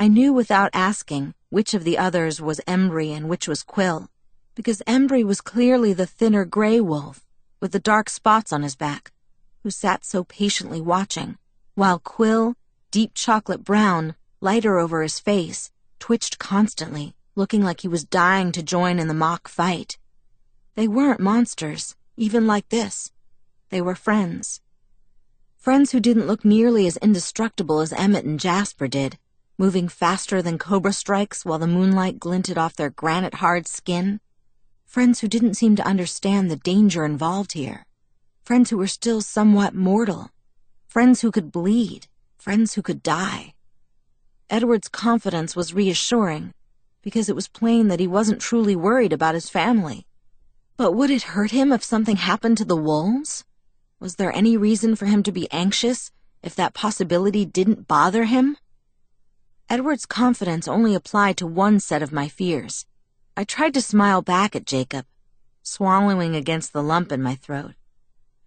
I knew without asking which of the others was Embry and which was Quil, because Embry was clearly the thinner gray wolf with the dark spots on his back, who sat so patiently watching, while Quil, deep chocolate brown, lighter over his face, twitched constantly, looking like he was dying to join in the mock fight. They weren't monsters, even like this. They were friends. Friends who didn't look nearly as indestructible as Emmett and Jasper did, moving faster than cobra strikes while the moonlight glinted off their granite hard skin. Friends who didn't seem to understand the danger involved here. Friends who were still somewhat mortal. Friends who could bleed. Friends who could die. Edward's confidence was reassuring because it was plain that he wasn't truly worried about his family. But would it hurt him if something happened to the wolves? Was there any reason for him to be anxious if that possibility didn't bother him? Edward's confidence only applied to one set of my fears. I tried to smile back at Jacob, swallowing against the lump in my throat.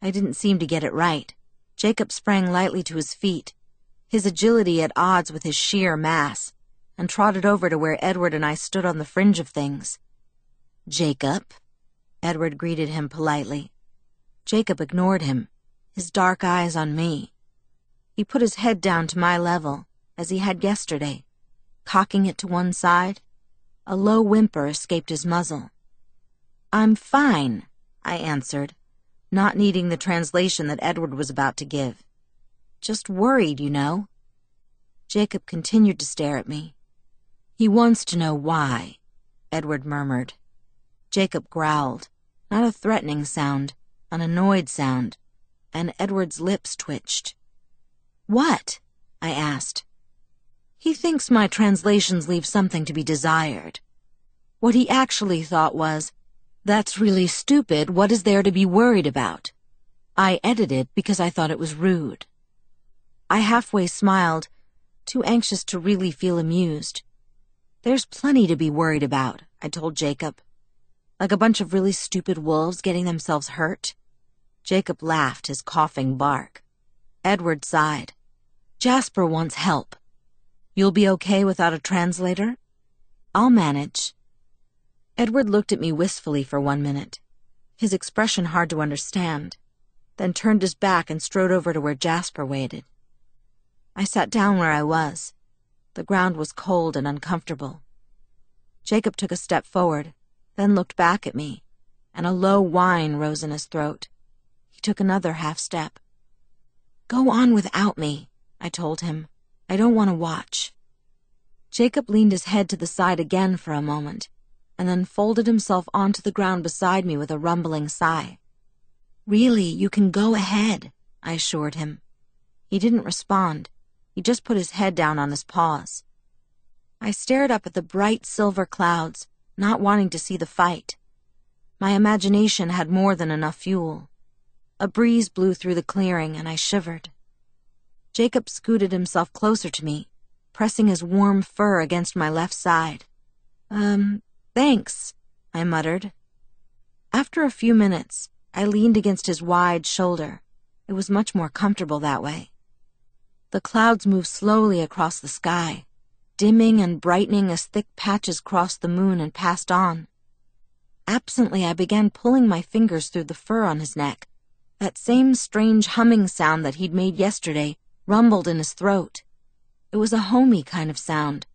I didn't seem to get it right. Jacob sprang lightly to his feet, his agility at odds with his sheer mass, and trotted over to where Edward and I stood on the fringe of things. Jacob, Edward greeted him politely. Jacob ignored him, his dark eyes on me. He put his head down to my level, as he had yesterday, cocking it to one side. A low whimper escaped his muzzle. I'm fine, I answered, not needing the translation that Edward was about to give. Just worried, you know. Jacob continued to stare at me. He wants to know why, Edward murmured. Jacob growled, not a threatening sound, an annoyed sound, and Edward's lips twitched. What? I asked. He thinks my translations leave something to be desired. What he actually thought was, that's really stupid, what is there to be worried about? I edited because I thought it was rude. I halfway smiled, too anxious to really feel amused. There's plenty to be worried about, I told Jacob. Like a bunch of really stupid wolves getting themselves hurt. Jacob laughed his coughing bark. Edward sighed. Jasper wants help. You'll be okay without a translator? I'll manage. Edward looked at me wistfully for one minute, his expression hard to understand, then turned his back and strode over to where Jasper waited. I sat down where I was. The ground was cold and uncomfortable. Jacob took a step forward, then looked back at me, and a low whine rose in his throat. He took another half step. Go on without me, I told him. I don't want to watch. Jacob leaned his head to the side again for a moment, and then folded himself onto the ground beside me with a rumbling sigh. Really, you can go ahead, I assured him. He didn't respond. He just put his head down on his paws. I stared up at the bright silver clouds, not wanting to see the fight. My imagination had more than enough fuel. A breeze blew through the clearing, and I shivered. Jacob scooted himself closer to me, pressing his warm fur against my left side. Um, thanks, I muttered. After a few minutes, I leaned against his wide shoulder. It was much more comfortable that way. The clouds moved slowly across the sky, dimming and brightening as thick patches crossed the moon and passed on. Absently, I began pulling my fingers through the fur on his neck. That same strange humming sound that he'd made yesterday rumbled in his throat. It was a homey kind of sound,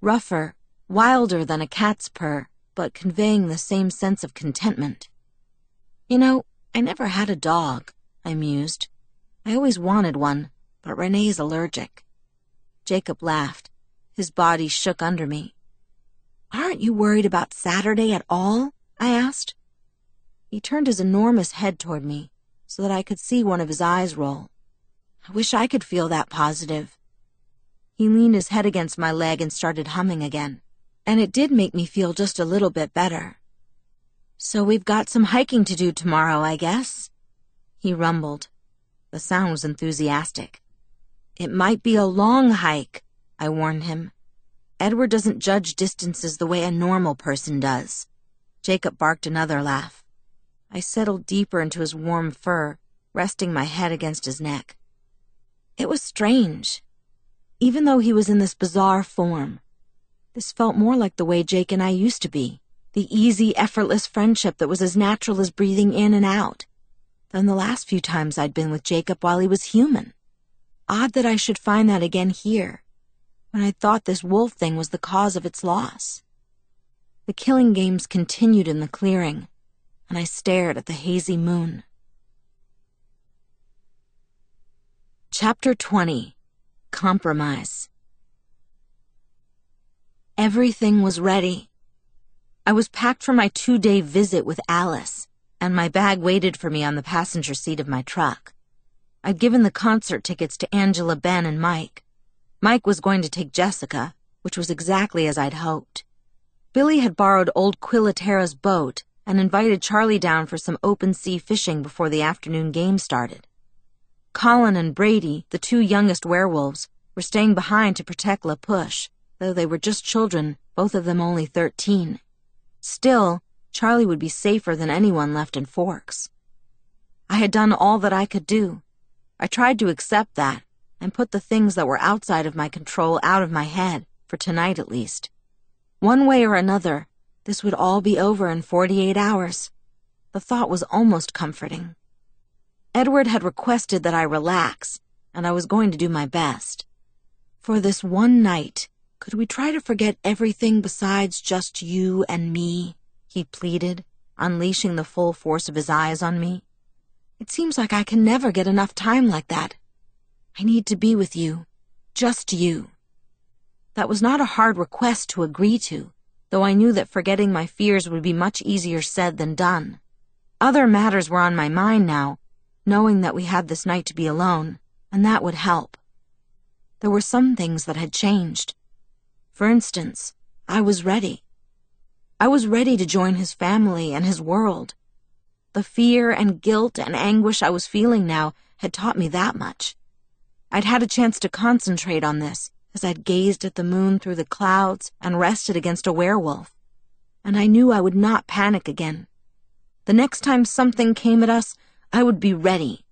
rougher, wilder than a cat's purr, but conveying the same sense of contentment. You know, I never had a dog, I mused. I always wanted one, but Renee's allergic. Jacob laughed. His body shook under me. Aren't you worried about Saturday at all? I asked. He turned his enormous head toward me so that I could see one of his eyes roll. I wish I could feel that positive. He leaned his head against my leg and started humming again, and it did make me feel just a little bit better. So we've got some hiking to do tomorrow, I guess. He rumbled. The sound was enthusiastic. It might be a long hike, I warned him. Edward doesn't judge distances the way a normal person does. Jacob barked another laugh. I settled deeper into his warm fur, resting my head against his neck. It was strange. even though he was in this bizarre form. This felt more like the way Jake and I used to be, the easy, effortless friendship that was as natural as breathing in and out, than the last few times I'd been with Jacob while he was human. Odd that I should find that again here, when I thought this wolf thing was the cause of its loss. The killing games continued in the clearing, and I stared at the hazy moon. Chapter 20 Compromise Everything was ready. I was packed for my two day visit with Alice, and my bag waited for me on the passenger seat of my truck. I'd given the concert tickets to Angela, Ben, and Mike. Mike was going to take Jessica, which was exactly as I'd hoped. Billy had borrowed old Quil Ateara's boat and invited Charlie down for some open sea fishing before the afternoon game started. Colin and Brady, the two youngest werewolves, were staying behind to protect La Push, though they were just children, both of them only 13. Still, Charlie would be safer than anyone left in Forks. I had done all that I could do. I tried to accept that and put the things that were outside of my control out of my head, for tonight at least. One way or another, this would all be over in 48 hours. The thought was almost comforting. Edward had requested that I relax, and I was going to do my best. For this one night, could we try to forget everything besides just you and me? He pleaded, unleashing the full force of his eyes on me. It seems like I can never get enough time like that. I need to be with you. Just you. That was not a hard request to agree to, though I knew that forgetting my fears would be much easier said than done. Other matters were on my mind now, knowing that we had this night to be alone, and that would help. There were some things that had changed. For instance, I was ready. I was ready to join his family and his world. The fear and guilt and anguish I was feeling now had taught me that much. I'd had a chance to concentrate on this, as I'd gazed at the moon through the clouds and rested against a werewolf. And I knew I would not panic again. The next time something came at us, I would be ready.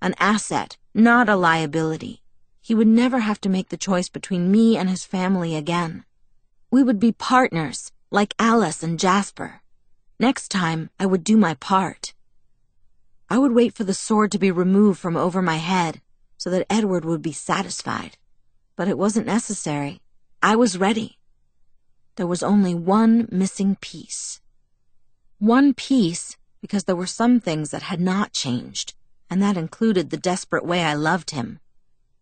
An asset, not a liability. He would never have to make the choice between me and his family again. We would be partners, like Alice and Jasper. Next time, I would do my part. I would wait for the sword to be removed from over my head so that Edward would be satisfied but it wasn't necessary. I was ready. There was only one missing piece. One piece because there were some things that had not changed, and that included the desperate way I loved him.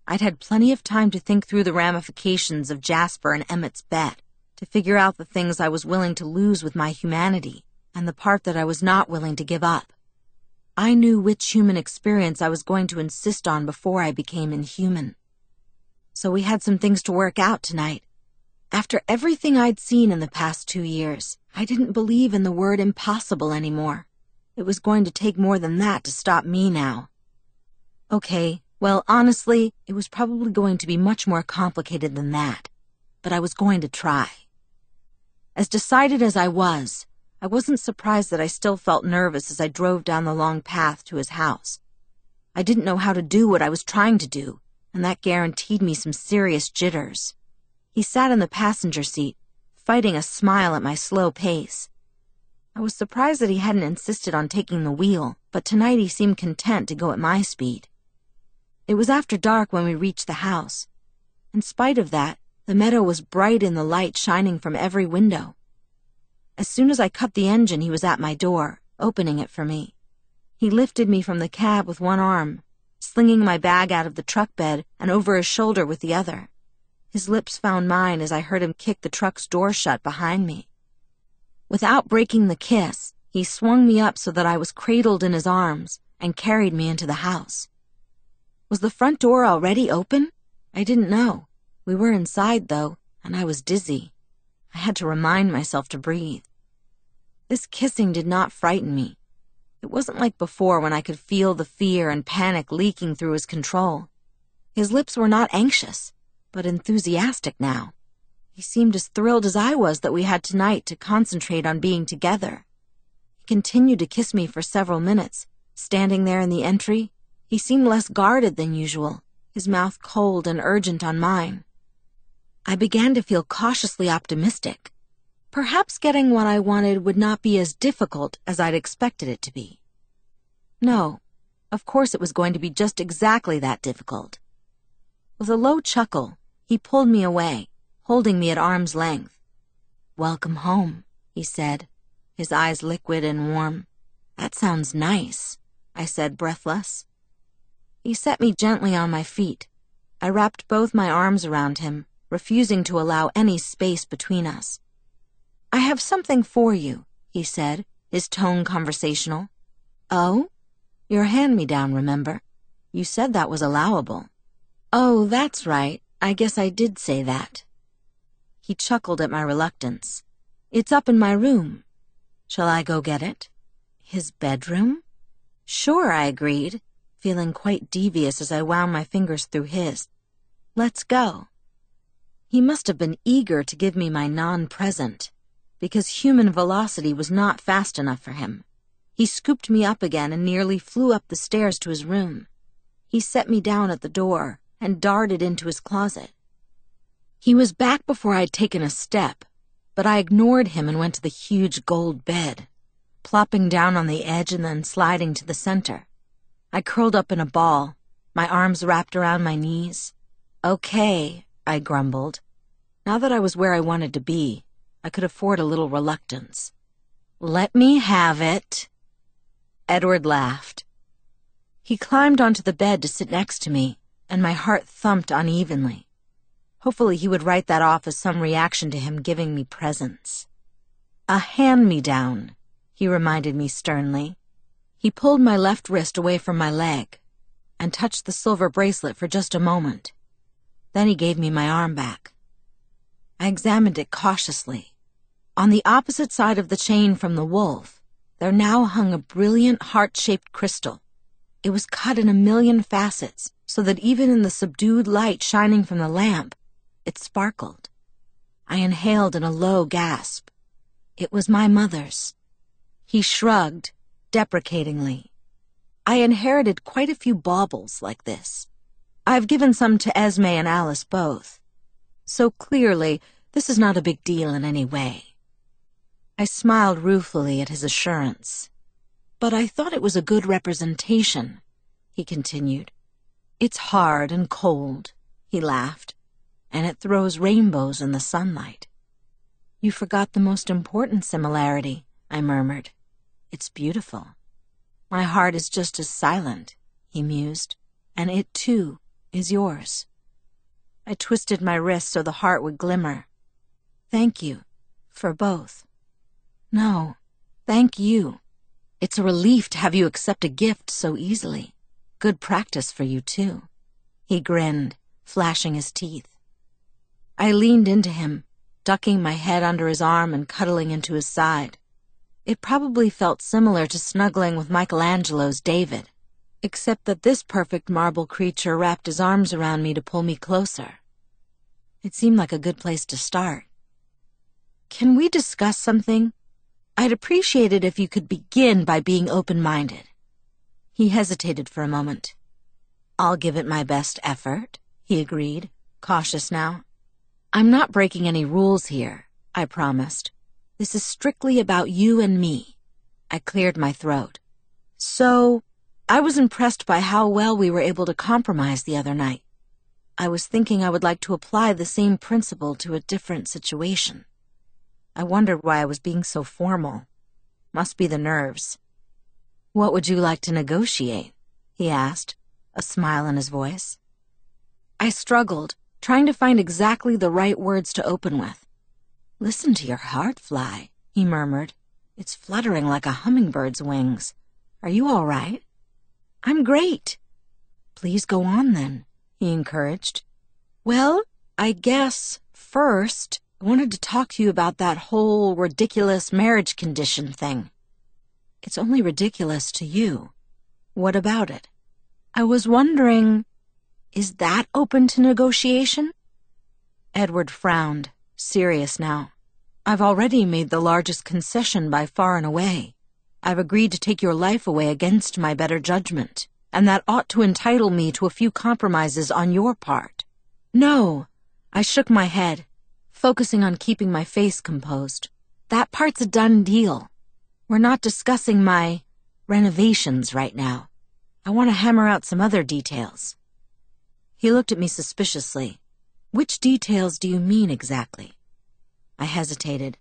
I'd had plenty of time to think through the ramifications of Jasper and Emmett's bet, to figure out the things I was willing to lose with my humanity, and the part that I was not willing to give up. I knew which human experience I was going to insist on before I became inhuman so we had some things to work out tonight. After everything I'd seen in the past two years, I didn't believe in the word impossible anymore. It was going to take more than that to stop me now. Okay, well, honestly, it was probably going to be much more complicated than that, but I was going to try. As decided as I was, I wasn't surprised that I still felt nervous as I drove down the long path to his house. I didn't know how to do what I was trying to do, and that guaranteed me some serious jitters. He sat in the passenger seat, fighting a smile at my slow pace. I was surprised that he hadn't insisted on taking the wheel, but tonight he seemed content to go at my speed. It was after dark when we reached the house. In spite of that, the meadow was bright in the light shining from every window. As soon as I cut the engine, he was at my door, opening it for me. He lifted me from the cab with one arm slinging my bag out of the truck bed and over his shoulder with the other. His lips found mine as I heard him kick the truck's door shut behind me. Without breaking the kiss, he swung me up so that I was cradled in his arms and carried me into the house. Was the front door already open? I didn't know. We were inside, though, and I was dizzy. I had to remind myself to breathe. This kissing did not frighten me. It wasn't like before when I could feel the fear and panic leaking through his control. His lips were not anxious, but enthusiastic now. He seemed as thrilled as I was that we had tonight to concentrate on being together. He continued to kiss me for several minutes, standing there in the entry. He seemed less guarded than usual, his mouth cold and urgent on mine. I began to feel cautiously optimistic. Perhaps getting what I wanted would not be as difficult as I'd expected it to be. No, of course it was going to be just exactly that difficult. With a low chuckle, he pulled me away, holding me at arm's length. Welcome home, he said, his eyes liquid and warm. That sounds nice, I said, breathless. He set me gently on my feet. I wrapped both my arms around him, refusing to allow any space between us. I have something for you, he said, his tone conversational. Oh? Your hand-me-down, remember? You said that was allowable. Oh, that's right. I guess I did say that. He chuckled at my reluctance. It's up in my room. Shall I go get it? His bedroom? Sure, I agreed feeling quite devious as I wound my fingers through his. Let's go. He must have been eager to give me my non-present, because human velocity was not fast enough for him. He scooped me up again and nearly flew up the stairs to his room. He set me down at the door and darted into his closet. He was back before I'd taken a step, but I ignored him and went to the huge gold bed, plopping down on the edge and then sliding to the center. I curled up in a ball, my arms wrapped around my knees. Okay, I grumbled. Now that I was where I wanted to be, I could afford a little reluctance. Let me have it. Edward laughed. He climbed onto the bed to sit next to me, and my heart thumped unevenly. Hopefully he would write that off as some reaction to him giving me presents. A hand-me-down, he reminded me sternly. He pulled my left wrist away from my leg and touched the silver bracelet for just a moment. Then he gave me my arm back. I examined it cautiously. On the opposite side of the chain from the wolf, there now hung a brilliant heart-shaped crystal. It was cut in a million facets so that even in the subdued light shining from the lamp, it sparkled. I inhaled in a low gasp. It was my mother's. He shrugged deprecatingly. I inherited quite a few baubles like this. I've given some to Esme and Alice both. So clearly, this is not a big deal in any way. I smiled ruefully at his assurance. But I thought it was a good representation, he continued. It's hard and cold, he laughed, and it throws rainbows in the sunlight. You forgot the most important similarity, I murmured. It's beautiful. My heart is just as silent, he mused, and it too is yours. I twisted my wrist so the heart would glimmer. Thank you, for both. No, thank you. It's a relief to have you accept a gift so easily. Good practice for you, too. He grinned, flashing his teeth. I leaned into him, ducking my head under his arm and cuddling into his side. It probably felt similar to snuggling with Michelangelo's David, except that this perfect marble creature wrapped his arms around me to pull me closer. It seemed like a good place to start. Can we discuss something? I'd appreciate it if you could begin by being open-minded. He hesitated for a moment. I'll give it my best effort, he agreed, cautious now. I'm not breaking any rules here, I promised. This is strictly about you and me. I cleared my throat. So, I was impressed by how well we were able to compromise the other night. I was thinking I would like to apply the same principle to a different situation. I wondered why I was being so formal. Must be the nerves. What would you like to negotiate? he asked, a smile in his voice. I struggled, trying to find exactly the right words to open with. Listen to your heart fly, he murmured. It's fluttering like a hummingbird's wings. Are you all right? I'm great. Please go on then, he encouraged. Well, I guess, first, I wanted to talk to you about that whole ridiculous marriage condition thing. It's only ridiculous to you. What about it? I was wondering, is that open to negotiation? Edward frowned serious now. I've already made the largest concession by far and away. I've agreed to take your life away against my better judgment, and that ought to entitle me to a few compromises on your part. No, I shook my head, focusing on keeping my face composed. That part's a done deal. We're not discussing my renovations right now. I want to hammer out some other details. He looked at me suspiciously. Which details do you mean exactly? I hesitated.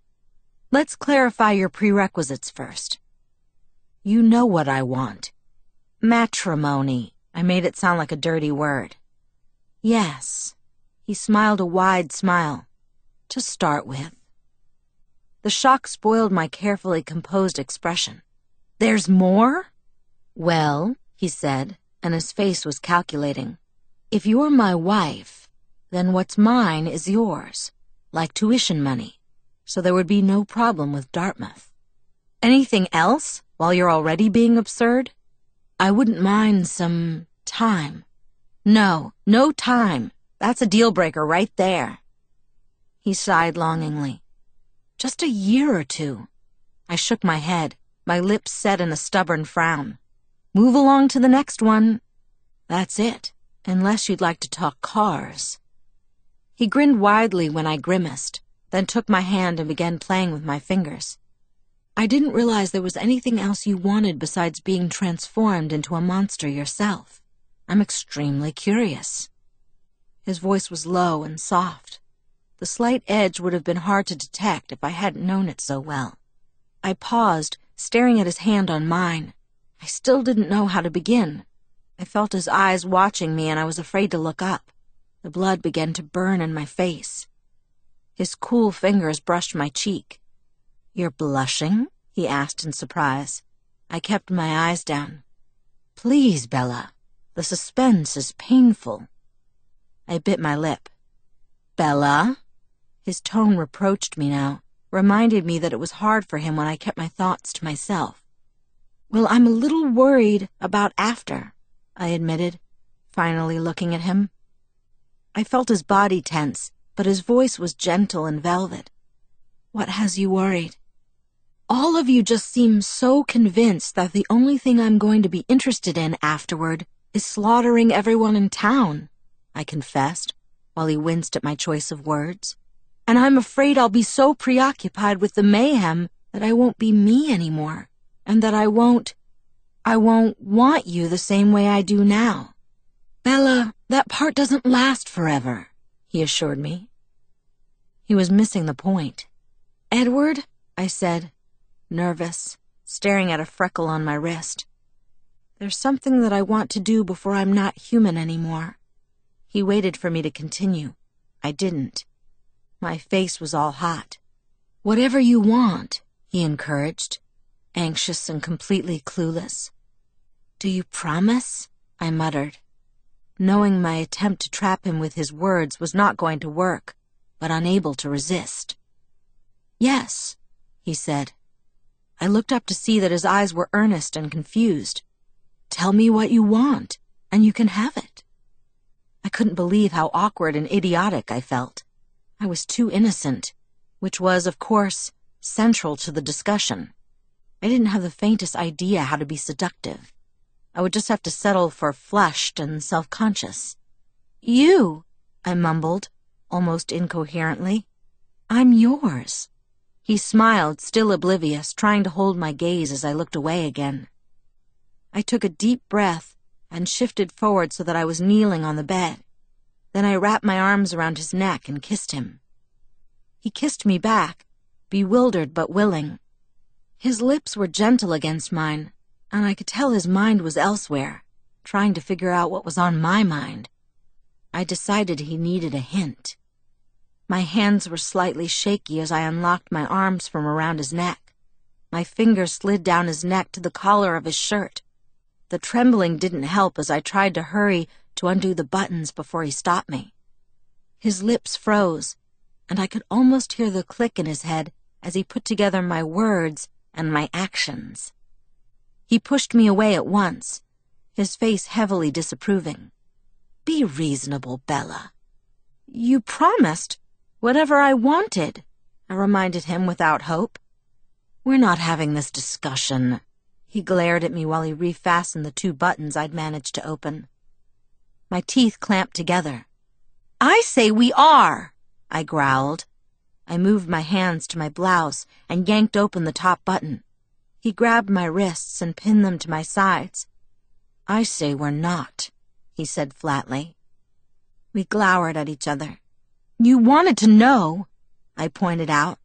Let's clarify your prerequisites first. You know what I want. Matrimony. I made it sound like a dirty word. Yes. He smiled a wide smile. To start with. The shock spoiled my carefully composed expression. There's more? Well, he said, and his face was calculating. If you're my wife, then what's mine is yours, like tuition money, so there would be no problem with Dartmouth. Anything else, while you're already being absurd? I wouldn't mind some time. No, no time. That's a deal breaker right there. He sighed longingly. Just a year or two. I shook my head, my lips set in a stubborn frown. Move along to the next one. That's it, unless you'd like to talk cars. He grinned widely when I grimaced, then took my hand and began playing with my fingers. I didn't realize there was anything else you wanted besides being transformed into a monster yourself. I'm extremely curious. His voice was low and soft. The slight edge would have been hard to detect if I hadn't known it so well. I paused, staring at his hand on mine. I still didn't know how to begin. I felt his eyes watching me and I was afraid to look up. The blood began to burn in my face. His cool fingers brushed my cheek. You're blushing? he asked in surprise. I kept my eyes down. Please, Bella. The suspense is painful. I bit my lip. Bella? His tone reproached me now, reminded me that it was hard for him when I kept my thoughts to myself. Well, I'm a little worried about after, I admitted, finally looking at him. I felt his body tense, but his voice was gentle and velvet. What has you worried? All of you just seem so convinced that the only thing I'm going to be interested in afterward is slaughtering everyone in town, I confessed, while he winced at my choice of words. And I'm afraid I'll be so preoccupied with the mayhem that I won't be me anymore and that I won't, I won't want you the same way I do now. Bella, that part doesn't last forever, he assured me. He was missing the point. Edward, I said, nervous, staring at a freckle on my wrist. There's something that I want to do before I'm not human anymore. He waited for me to continue. I didn't. My face was all hot. Whatever you want, he encouraged anxious and completely clueless. Do you promise? I muttered, knowing my attempt to trap him with his words was not going to work, but unable to resist. Yes, he said. I looked up to see that his eyes were earnest and confused. Tell me what you want, and you can have it. I couldn't believe how awkward and idiotic I felt. I was too innocent, which was, of course, central to the discussion. I didn't have the faintest idea how to be seductive. I would just have to settle for flushed and self-conscious. You, I mumbled, almost incoherently. I'm yours. He smiled, still oblivious, trying to hold my gaze as I looked away again. I took a deep breath and shifted forward so that I was kneeling on the bed. Then I wrapped my arms around his neck and kissed him. He kissed me back, bewildered but willing. His lips were gentle against mine, and I could tell his mind was elsewhere, trying to figure out what was on my mind. I decided he needed a hint. My hands were slightly shaky as I unlocked my arms from around his neck. My fingers slid down his neck to the collar of his shirt. The trembling didn't help as I tried to hurry to undo the buttons before he stopped me. His lips froze, and I could almost hear the click in his head as he put together my words and my actions. He pushed me away at once, his face heavily disapproving. Be reasonable, Bella. You promised whatever I wanted, I reminded him without hope. We're not having this discussion. He glared at me while he refastened the two buttons I'd managed to open. My teeth clamped together. I say we are, I growled. I moved my hands to my blouse and yanked open the top button. He grabbed my wrists and pinned them to my sides. I say we're not, he said flatly. We glowered at each other. You wanted to know, I pointed out.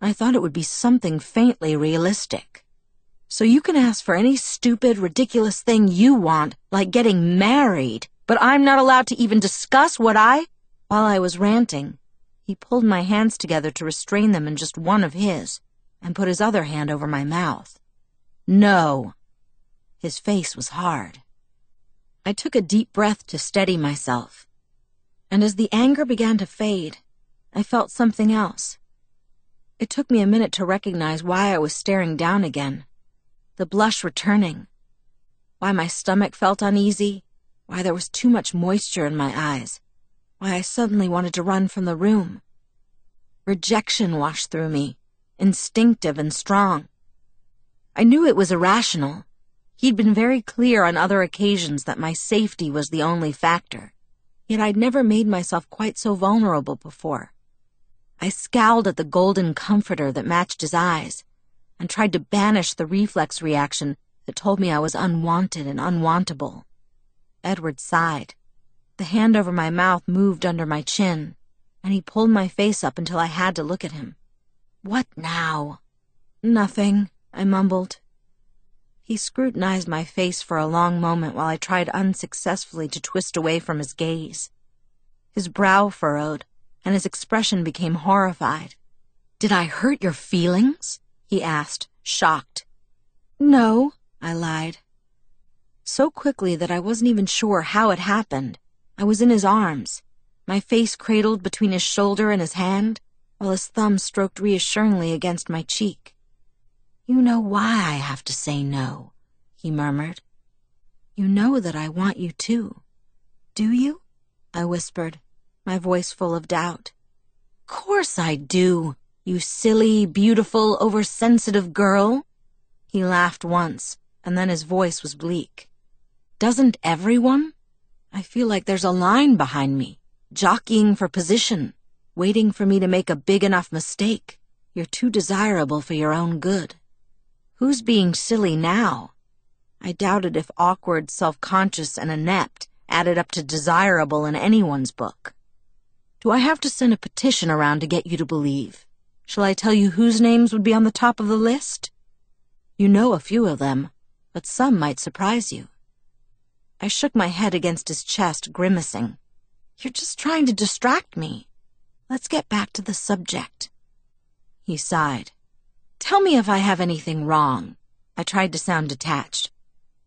I thought it would be something faintly realistic. So you can ask for any stupid, ridiculous thing you want, like getting married, but I'm not allowed to even discuss what I... While I was ranting, he pulled my hands together to restrain them in just one of his, and put his other hand over my mouth. No. His face was hard. I took a deep breath to steady myself. And as the anger began to fade, I felt something else. It took me a minute to recognize why I was staring down again. The blush returning. Why my stomach felt uneasy. Why there was too much moisture in my eyes. Why I suddenly wanted to run from the room. Rejection washed through me, instinctive and strong. I knew it was irrational. He'd been very clear on other occasions that my safety was the only factor. Yet I'd never made myself quite so vulnerable before. I scowled at the golden comforter that matched his eyes and tried to banish the reflex reaction that told me I was unwanted and unwantable. Edward sighed. The hand over my mouth moved under my chin, and he pulled my face up until I had to look at him. What now? Nothing, I mumbled. He scrutinized my face for a long moment while I tried unsuccessfully to twist away from his gaze. His brow furrowed, and his expression became horrified. Did I hurt your feelings? he asked, shocked. No, I lied. So quickly that I wasn't even sure how it happened. I was in his arms, my face cradled between his shoulder and his hand, while his thumb stroked reassuringly against my cheek. You know why I have to say no, he murmured. You know that I want you to. Do you? I whispered, my voice full of doubt. Course I do, you silly, beautiful, oversensitive girl. He laughed once, and then his voice was bleak. Doesn't everyone? I feel like there's a line behind me, jockeying for position, waiting for me to make a big enough mistake. You're too desirable for your own good. Who's being silly now? I doubted if awkward, self-conscious, and inept added up to desirable in anyone's book. Do I have to send a petition around to get you to believe? Shall I tell you whose names would be on the top of the list? You know a few of them, but some might surprise you. I shook my head against his chest, grimacing. You're just trying to distract me. Let's get back to the subject. He sighed. Tell me if I have anything wrong. I tried to sound detached.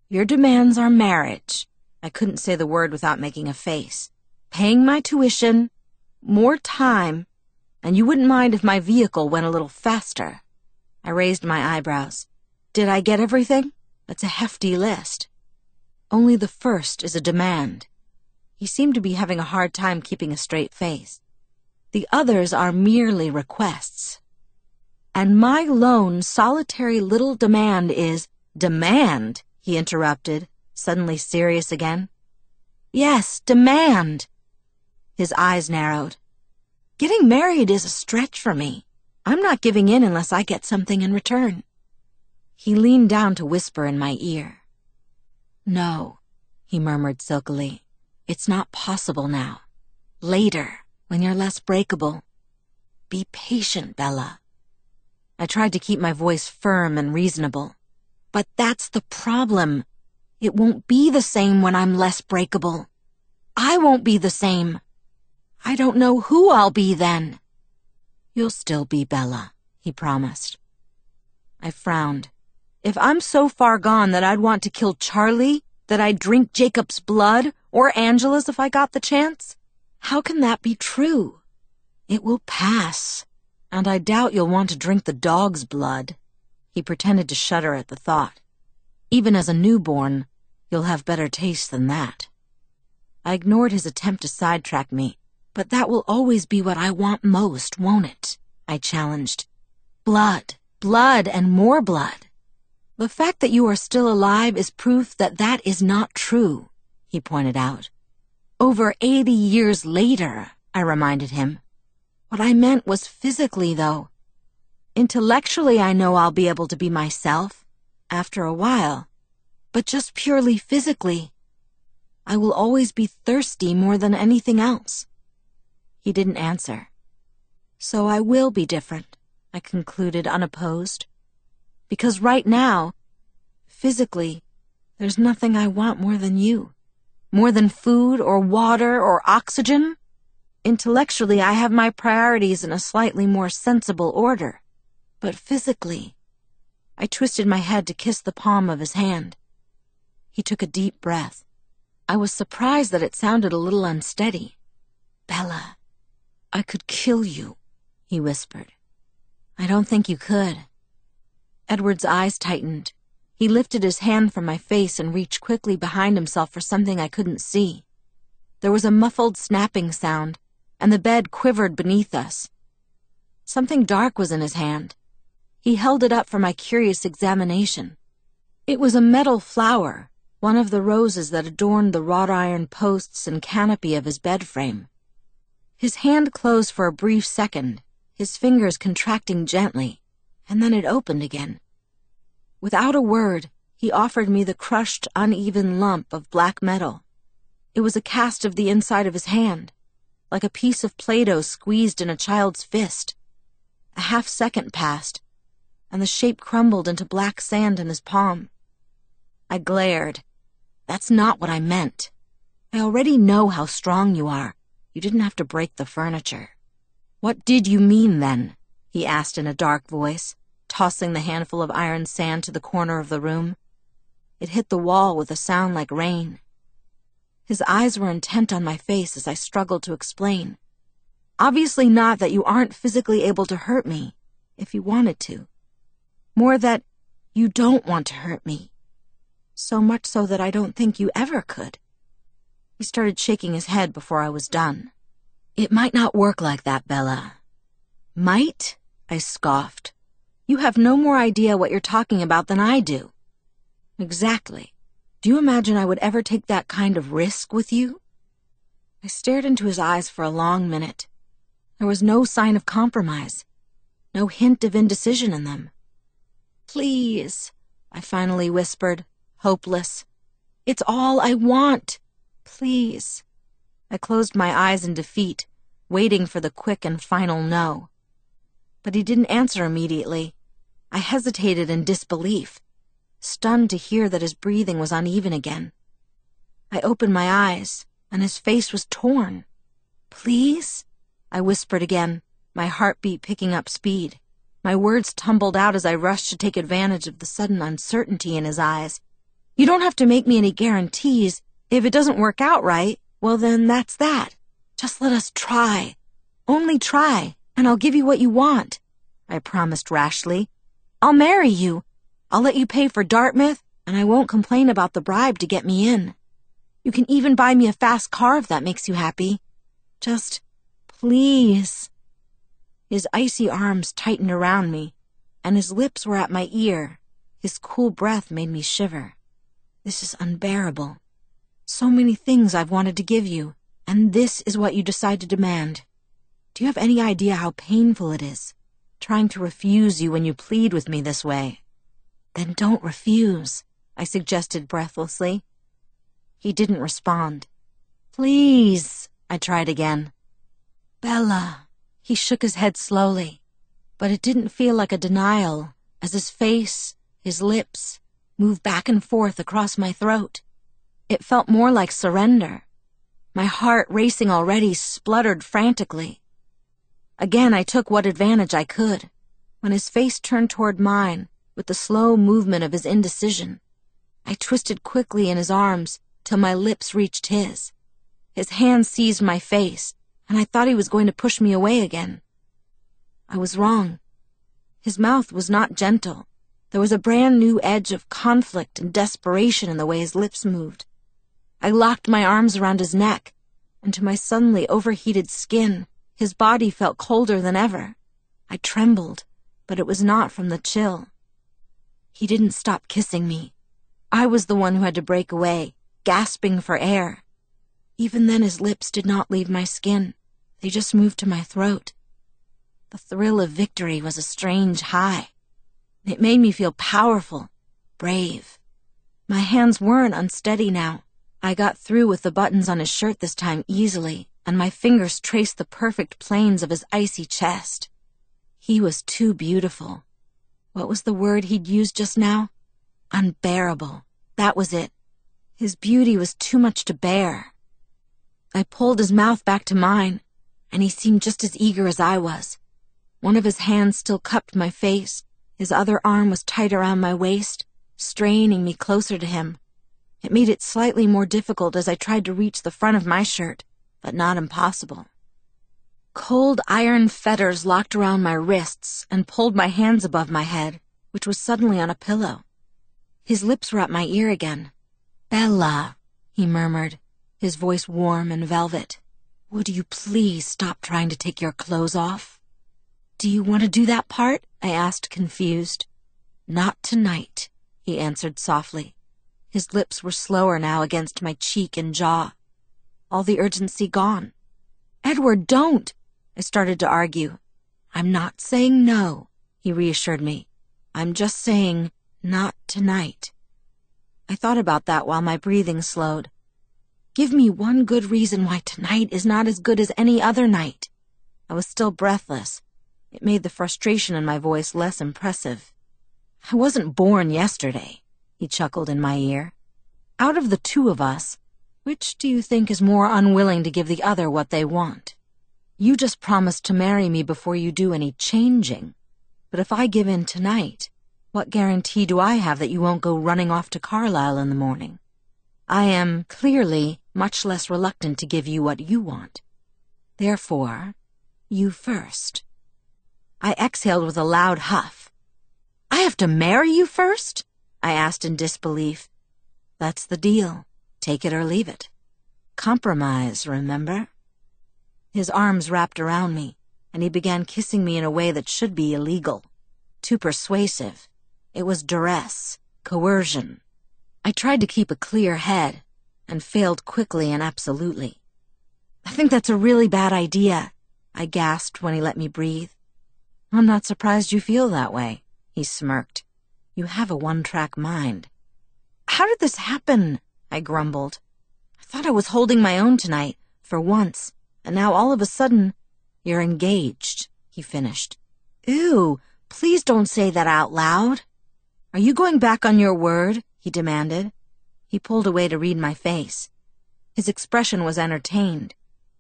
Your demands are marriage. I couldn't say the word without making a face. Paying my tuition, more time, and you wouldn't mind if my vehicle went a little faster. I raised my eyebrows. Did I get everything? That's a hefty list. Only the first is a demand. He seemed to be having a hard time keeping a straight face. The others are merely requests. And my lone, solitary little demand is demand, he interrupted, suddenly serious again. Yes, demand. His eyes narrowed. Getting married is a stretch for me. I'm not giving in unless I get something in return. He leaned down to whisper in my ear. No, he murmured silkily. It's not possible now. Later, when you're less breakable. Be patient, Bella. I tried to keep my voice firm and reasonable. But that's the problem. It won't be the same when I'm less breakable. I won't be the same. I don't know who I'll be then. You'll still be Bella, he promised. I frowned. If I'm so far gone that I'd want to kill Charlie, that I'd drink Jacob's blood, or Angela's if I got the chance, how can that be true? It will pass and I doubt you'll want to drink the dog's blood. He pretended to shudder at the thought. Even as a newborn, you'll have better taste than that. I ignored his attempt to sidetrack me, but that will always be what I want most, won't it? I challenged. Blood, blood, and more blood. The fact that you are still alive is proof that that is not true, he pointed out. Over 80 years later, I reminded him. What I meant was physically, though. Intellectually, I know I'll be able to be myself, after a while. But just purely physically, I will always be thirsty more than anything else. He didn't answer. So I will be different, I concluded unopposed. Because right now, physically, there's nothing I want more than you. More than food or water or oxygen. Intellectually, I have my priorities in a slightly more sensible order. But physically, I twisted my head to kiss the palm of his hand. He took a deep breath. I was surprised that it sounded a little unsteady. Bella, I could kill you, he whispered. I don't think you could. Edward's eyes tightened. He lifted his hand from my face and reached quickly behind himself for something I couldn't see. There was a muffled snapping sound, and the bed quivered beneath us. Something dark was in his hand. He held it up for my curious examination. It was a metal flower, one of the roses that adorned the wrought iron posts and canopy of his bed frame. His hand closed for a brief second, his fingers contracting gently, and then it opened again. Without a word, he offered me the crushed, uneven lump of black metal. It was a cast of the inside of his hand, like a piece of Play-Doh squeezed in a child's fist. A half second passed, and the shape crumbled into black sand in his palm. I glared. That's not what I meant. I already know how strong you are. You didn't have to break the furniture. What did you mean then? he asked in a dark voice tossing the handful of iron sand to the corner of the room. It hit the wall with a sound like rain. His eyes were intent on my face as I struggled to explain. Obviously not that you aren't physically able to hurt me, if you wanted to. More that you don't want to hurt me. So much so that I don't think you ever could. He started shaking his head before I was done. It might not work like that, Bella. Might? I scoffed. You have no more idea what you're talking about than I do. Exactly. Do you imagine I would ever take that kind of risk with you? I stared into his eyes for a long minute. There was no sign of compromise, no hint of indecision in them. Please, I finally whispered, hopeless. It's all I want. Please. I closed my eyes in defeat, waiting for the quick and final no but he didn't answer immediately. I hesitated in disbelief, stunned to hear that his breathing was uneven again. I opened my eyes, and his face was torn. Please? I whispered again, my heartbeat picking up speed. My words tumbled out as I rushed to take advantage of the sudden uncertainty in his eyes. You don't have to make me any guarantees. If it doesn't work out right, well then that's that. Just let us try. Only try and I'll give you what you want, I promised rashly. I'll marry you. I'll let you pay for Dartmouth, and I won't complain about the bribe to get me in. You can even buy me a fast car if that makes you happy. Just, please. His icy arms tightened around me, and his lips were at my ear. His cool breath made me shiver. This is unbearable. So many things I've wanted to give you, and this is what you decide to demand. Do you have any idea how painful it is, trying to refuse you when you plead with me this way? Then don't refuse, I suggested breathlessly. He didn't respond. Please, I tried again. Bella, he shook his head slowly, but it didn't feel like a denial as his face, his lips, moved back and forth across my throat. It felt more like surrender. My heart, racing already, spluttered frantically. Again, I took what advantage I could. When his face turned toward mine, with the slow movement of his indecision, I twisted quickly in his arms till my lips reached his. His hand seized my face, and I thought he was going to push me away again. I was wrong. His mouth was not gentle. There was a brand new edge of conflict and desperation in the way his lips moved. I locked my arms around his neck, and to my suddenly overheated skin, his body felt colder than ever. I trembled, but it was not from the chill. He didn't stop kissing me. I was the one who had to break away, gasping for air. Even then, his lips did not leave my skin. They just moved to my throat. The thrill of victory was a strange high. It made me feel powerful, brave. My hands weren't unsteady now. I got through with the buttons on his shirt this time easily, and my fingers traced the perfect planes of his icy chest. He was too beautiful. What was the word he'd used just now? Unbearable. That was it. His beauty was too much to bear. I pulled his mouth back to mine, and he seemed just as eager as I was. One of his hands still cupped my face. His other arm was tight around my waist, straining me closer to him. It made it slightly more difficult as I tried to reach the front of my shirt, but not impossible. Cold iron fetters locked around my wrists and pulled my hands above my head, which was suddenly on a pillow. His lips were at my ear again. Bella, he murmured, his voice warm and velvet. Would you please stop trying to take your clothes off? Do you want to do that part? I asked, confused. Not tonight, he answered softly. His lips were slower now against my cheek and jaw. All the urgency gone. Edward, don't! I started to argue. I'm not saying no, he reassured me. I'm just saying not tonight. I thought about that while my breathing slowed. Give me one good reason why tonight is not as good as any other night. I was still breathless. It made the frustration in my voice less impressive. I wasn't born yesterday, he chuckled in my ear. Out of the two of us, which do you think is more unwilling to give the other what they want? You just promised to marry me before you do any changing. But if I give in tonight, what guarantee do I have that you won't go running off to Carlisle in the morning? I am, clearly, much less reluctant to give you what you want. Therefore, you first. I exhaled with a loud huff. I have to marry you first? I asked in disbelief. That's the deal. Take it or leave it. Compromise, remember? His arms wrapped around me, and he began kissing me in a way that should be illegal. Too persuasive. It was duress, coercion. I tried to keep a clear head, and failed quickly and absolutely. I think that's a really bad idea, I gasped when he let me breathe. I'm not surprised you feel that way, he smirked. You have a one-track mind. How did this happen? I grumbled. I thought I was holding my own tonight, for once, and now all of a sudden, you're engaged, he finished. Ew, please don't say that out loud. Are you going back on your word? he demanded. He pulled away to read my face. His expression was entertained.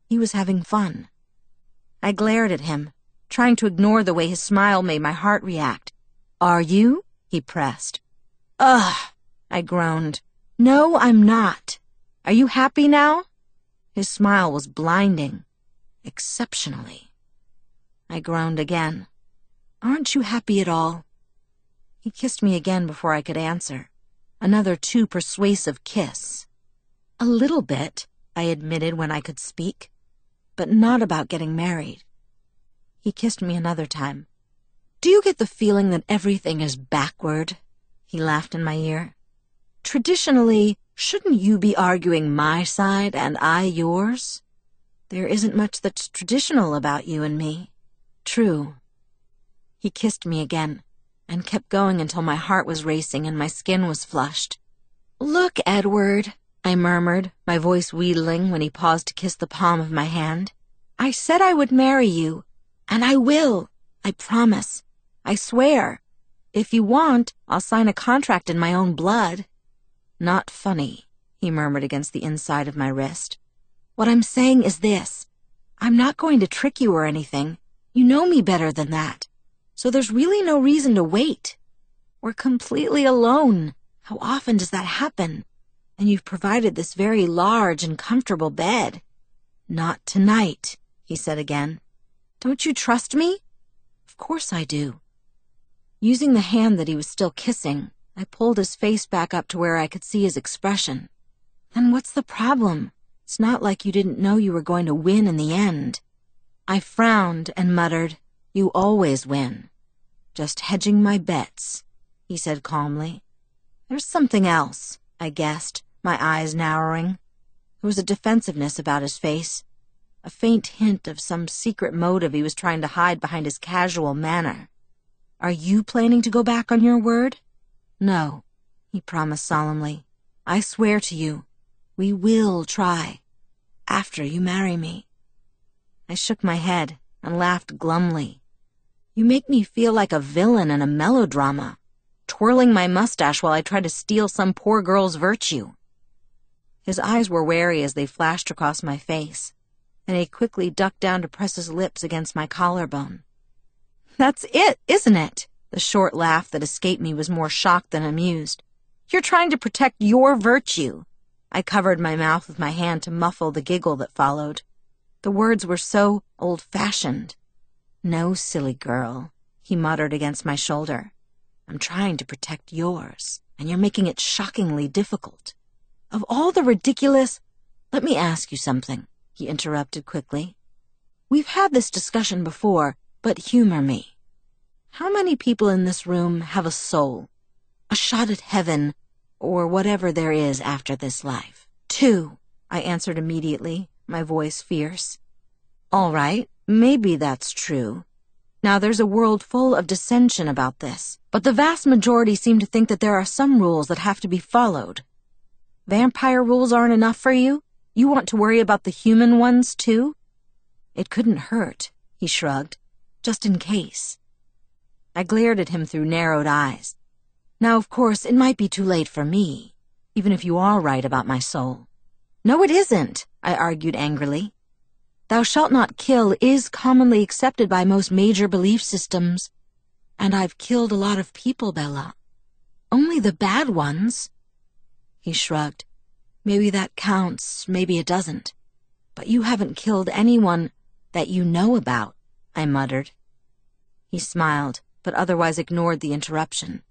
He was having fun. I glared at him, trying to ignore the way his smile made my heart react. Are you? he pressed. Ugh, I groaned. No, I'm not. Are you happy now? His smile was blinding. Exceptionally. I groaned again. Aren't you happy at all? He kissed me again before I could answer. Another too persuasive kiss. A little bit, I admitted when I could speak, but not about getting married. He kissed me another time. Do you get the feeling that everything is backward? He laughed in my ear. Traditionally, shouldn't you be arguing my side and I yours? There isn't much that's traditional about you and me. True. He kissed me again and kept going until my heart was racing and my skin was flushed. Look, Edward, I murmured, my voice wheedling when he paused to kiss the palm of my hand. I said I would marry you, and I will. I promise. I swear. If you want, I'll sign a contract in my own blood. Not funny, he murmured against the inside of my wrist. What I'm saying is this. I'm not going to trick you or anything. You know me better than that so there's really no reason to wait. We're completely alone. How often does that happen? And you've provided this very large and comfortable bed. Not tonight, he said again. Don't you trust me? Of course I do. Using the hand that he was still kissing, I pulled his face back up to where I could see his expression. Then what's the problem? It's not like you didn't know you were going to win in the end. I frowned and muttered, you always win. Just hedging my bets, he said calmly. There's something else, I guessed, my eyes narrowing. There was a defensiveness about his face, a faint hint of some secret motive he was trying to hide behind his casual manner. Are you planning to go back on your word? No, he promised solemnly. I swear to you, we will try. After you marry me. I shook my head and laughed glumly. You make me feel like a villain in a melodrama, twirling my mustache while I try to steal some poor girl's virtue. His eyes were wary as they flashed across my face, and he quickly ducked down to press his lips against my collarbone. That's it, isn't it? The short laugh that escaped me was more shocked than amused. You're trying to protect your virtue. I covered my mouth with my hand to muffle the giggle that followed. The words were so old-fashioned. No, silly girl, he muttered against my shoulder. I'm trying to protect yours, and you're making it shockingly difficult. Of all the ridiculous... Let me ask you something, he interrupted quickly. We've had this discussion before, but humor me. How many people in this room have a soul? A shot at heaven, or whatever there is after this life? Two, I answered immediately, my voice fierce. All right, maybe that's true. Now there's a world full of dissension about this, but the vast majority seem to think that there are some rules that have to be followed. Vampire rules aren't enough for you? You want to worry about the human ones, too? It couldn't hurt, he shrugged, just in case. I glared at him through narrowed eyes. Now, of course, it might be too late for me, even if you are right about my soul. No, it isn't, I argued angrily. Thou shalt not kill is commonly accepted by most major belief systems. And I've killed a lot of people, Bella. Only the bad ones. He shrugged. Maybe that counts, maybe it doesn't. But you haven't killed anyone that you know about, I muttered. He smiled, but otherwise ignored the interruption.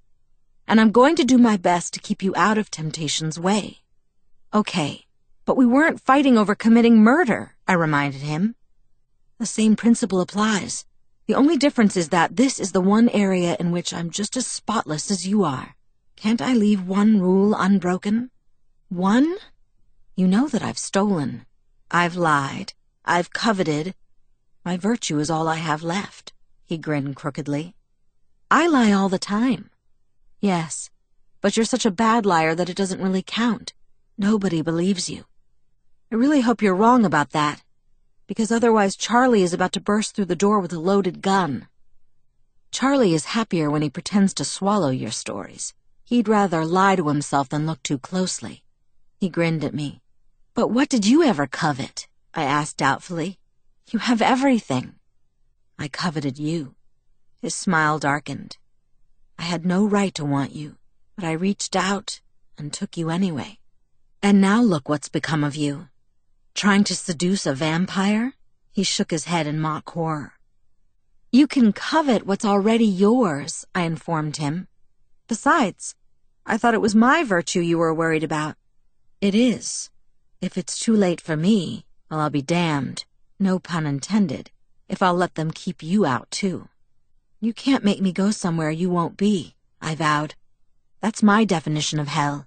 And I'm going to do my best to keep you out of temptation's way. Okay, but we weren't fighting over committing murder, I reminded him. The same principle applies. The only difference is that this is the one area in which I'm just as spotless as you are. Can't I leave one rule unbroken? One? You know that I've stolen. I've lied. I've coveted. My virtue is all I have left. He grinned crookedly. I lie all the time. Yes, but you're such a bad liar that it doesn't really count. Nobody believes you. I really hope you're wrong about that, because otherwise Charlie is about to burst through the door with a loaded gun. Charlie is happier when he pretends to swallow your stories. He'd rather lie to himself than look too closely. He grinned at me. But what did you ever covet? I asked doubtfully. You have everything. I coveted you. His smile darkened. I had no right to want you, but I reached out and took you anyway. And now look what's become of you. Trying to seduce a vampire? He shook his head in mock horror. You can covet what's already yours, I informed him. Besides, I thought it was my virtue you were worried about. It is. If it's too late for me, well, I'll be damned, no pun intended, if I'll let them keep you out, too. You can't make me go somewhere you won't be, I vowed. That's my definition of hell.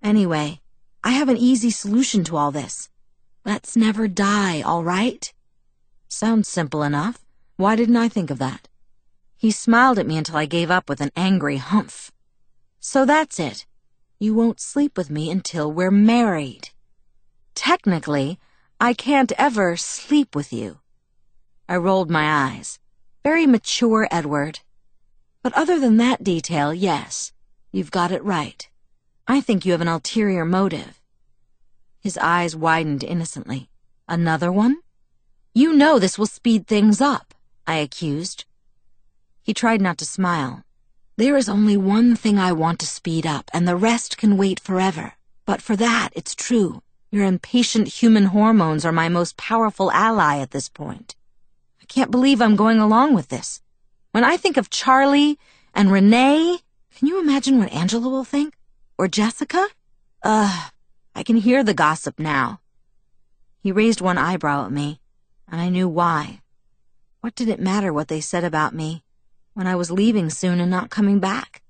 Anyway, I have an easy solution to all this. Let's never die, all right? Sounds simple enough. Why didn't I think of that? He smiled at me until I gave up with an angry humph. So that's it. You won't sleep with me until we're married. Technically, I can't ever sleep with you. I rolled my eyes. Very mature, Edward. But other than that detail, yes, you've got it right. I think you have an ulterior motive. His eyes widened innocently. Another one? You know this will speed things up, I accused. He tried not to smile. There is only one thing I want to speed up, and the rest can wait forever. But for that, it's true. Your impatient human hormones are my most powerful ally at this point. Can't believe I'm going along with this. When I think of Charlie and Renee, can you imagine what Angela will think? Or Jessica? Ugh. I can hear the gossip now. He raised one eyebrow at me, and I knew why. What did it matter what they said about me when I was leaving soon and not coming back?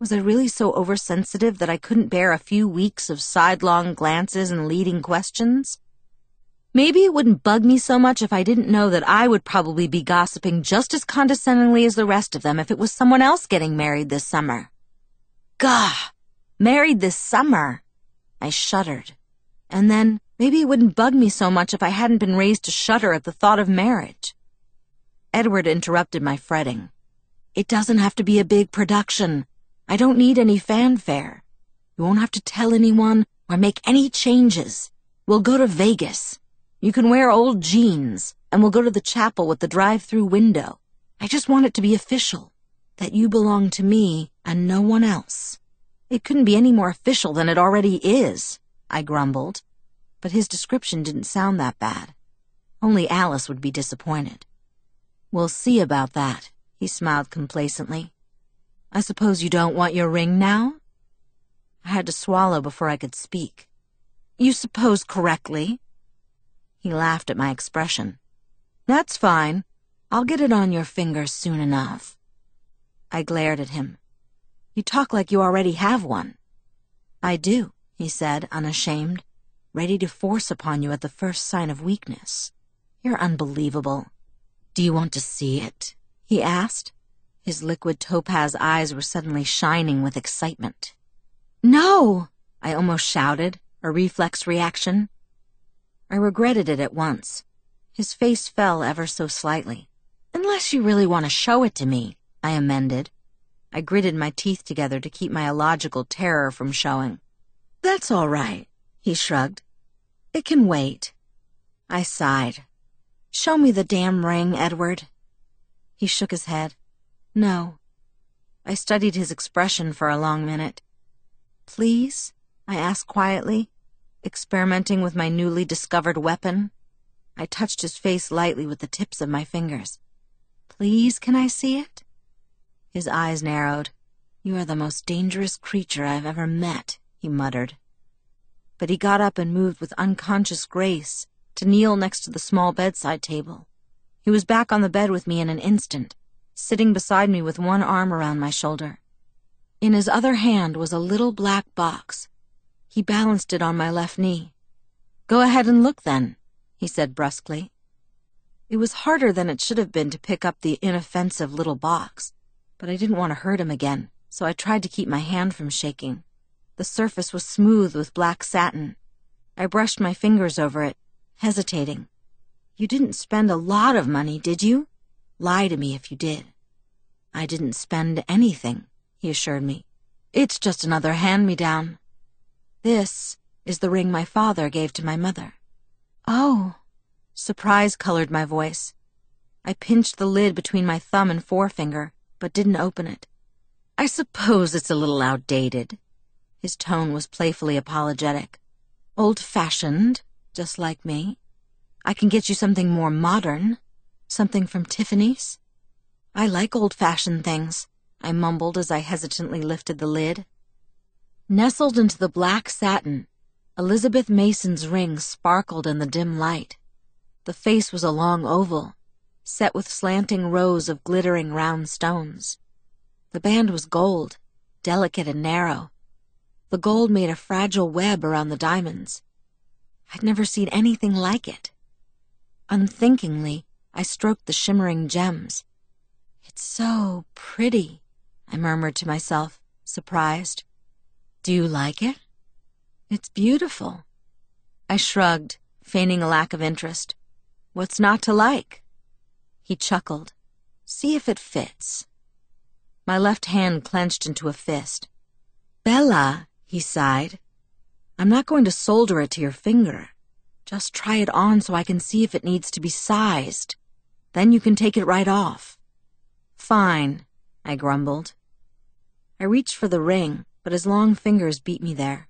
Was I really so oversensitive that I couldn't bear a few weeks of sidelong glances and leading questions? Maybe it wouldn't bug me so much if I didn't know that I would probably be gossiping just as condescendingly as the rest of them if it was someone else getting married this summer. Gah! Married this summer! I shuddered. And then, maybe it wouldn't bug me so much if I hadn't been raised to shudder at the thought of marriage. Edward interrupted my fretting. It doesn't have to be a big production. I don't need any fanfare. You won't have to tell anyone or make any changes. We'll go to Vegas. You can wear old jeans, and we'll go to the chapel with the drive-through window. I just want it to be official, that you belong to me and no one else. It couldn't be any more official than it already is, I grumbled. But his description didn't sound that bad. Only Alice would be disappointed. We'll see about that, he smiled complacently. I suppose you don't want your ring now? I had to swallow before I could speak. You suppose correctly. He laughed at my expression. That's fine. I'll get it on your finger soon enough. I glared at him. You talk like you already have one. I do, he said, unashamed, ready to force upon you at the first sign of weakness. You're unbelievable. Do you want to see it? he asked. His liquid topaz eyes were suddenly shining with excitement. No! I almost shouted, a reflex reaction. I regretted it at once. His face fell ever so slightly. Unless you really want to show it to me, I amended. I gritted my teeth together to keep my illogical terror from showing. That's all right, he shrugged. It can wait. I sighed. Show me the damn ring, Edward. He shook his head. No. I studied his expression for a long minute. Please? I asked quietly, experimenting with my newly discovered weapon. I touched his face lightly with the tips of my fingers. Please, can I see it? His eyes narrowed. You are the most dangerous creature I've ever met, he muttered. But he got up and moved with unconscious grace to kneel next to the small bedside table. He was back on the bed with me in an instant sitting beside me with one arm around my shoulder. In his other hand was a little black box. He balanced it on my left knee. Go ahead and look then, he said brusquely. It was harder than it should have been to pick up the inoffensive little box, but I didn't want to hurt him again, so I tried to keep my hand from shaking. The surface was smooth with black satin. I brushed my fingers over it, hesitating. You didn't spend a lot of money, did you? Lie to me if you did. I didn't spend anything, he assured me. It's just another hand-me-down. This is the ring my father gave to my mother. Oh. Surprise colored my voice. I pinched the lid between my thumb and forefinger, but didn't open it. I suppose it's a little outdated. His tone was playfully apologetic. Old-fashioned, just like me. I can get you something more modern. Something from Tiffany's? I like old-fashioned things, I mumbled as I hesitantly lifted the lid. Nestled into the black satin, Elizabeth Mason's ring sparkled in the dim light. The face was a long oval, set with slanting rows of glittering round stones. The band was gold, delicate and narrow. The gold made a fragile web around the diamonds. I'd never seen anything like it. Unthinkingly, I stroked the shimmering gems. It's so pretty, I murmured to myself, surprised. Do you like it? It's beautiful. I shrugged, feigning a lack of interest. What's not to like? He chuckled. See if it fits. My left hand clenched into a fist. Bella, he sighed. I'm not going to solder it to your finger. Just try it on so I can see if it needs to be sized. Then you can take it right off. Fine, I grumbled. I reached for the ring, but his long fingers beat me there.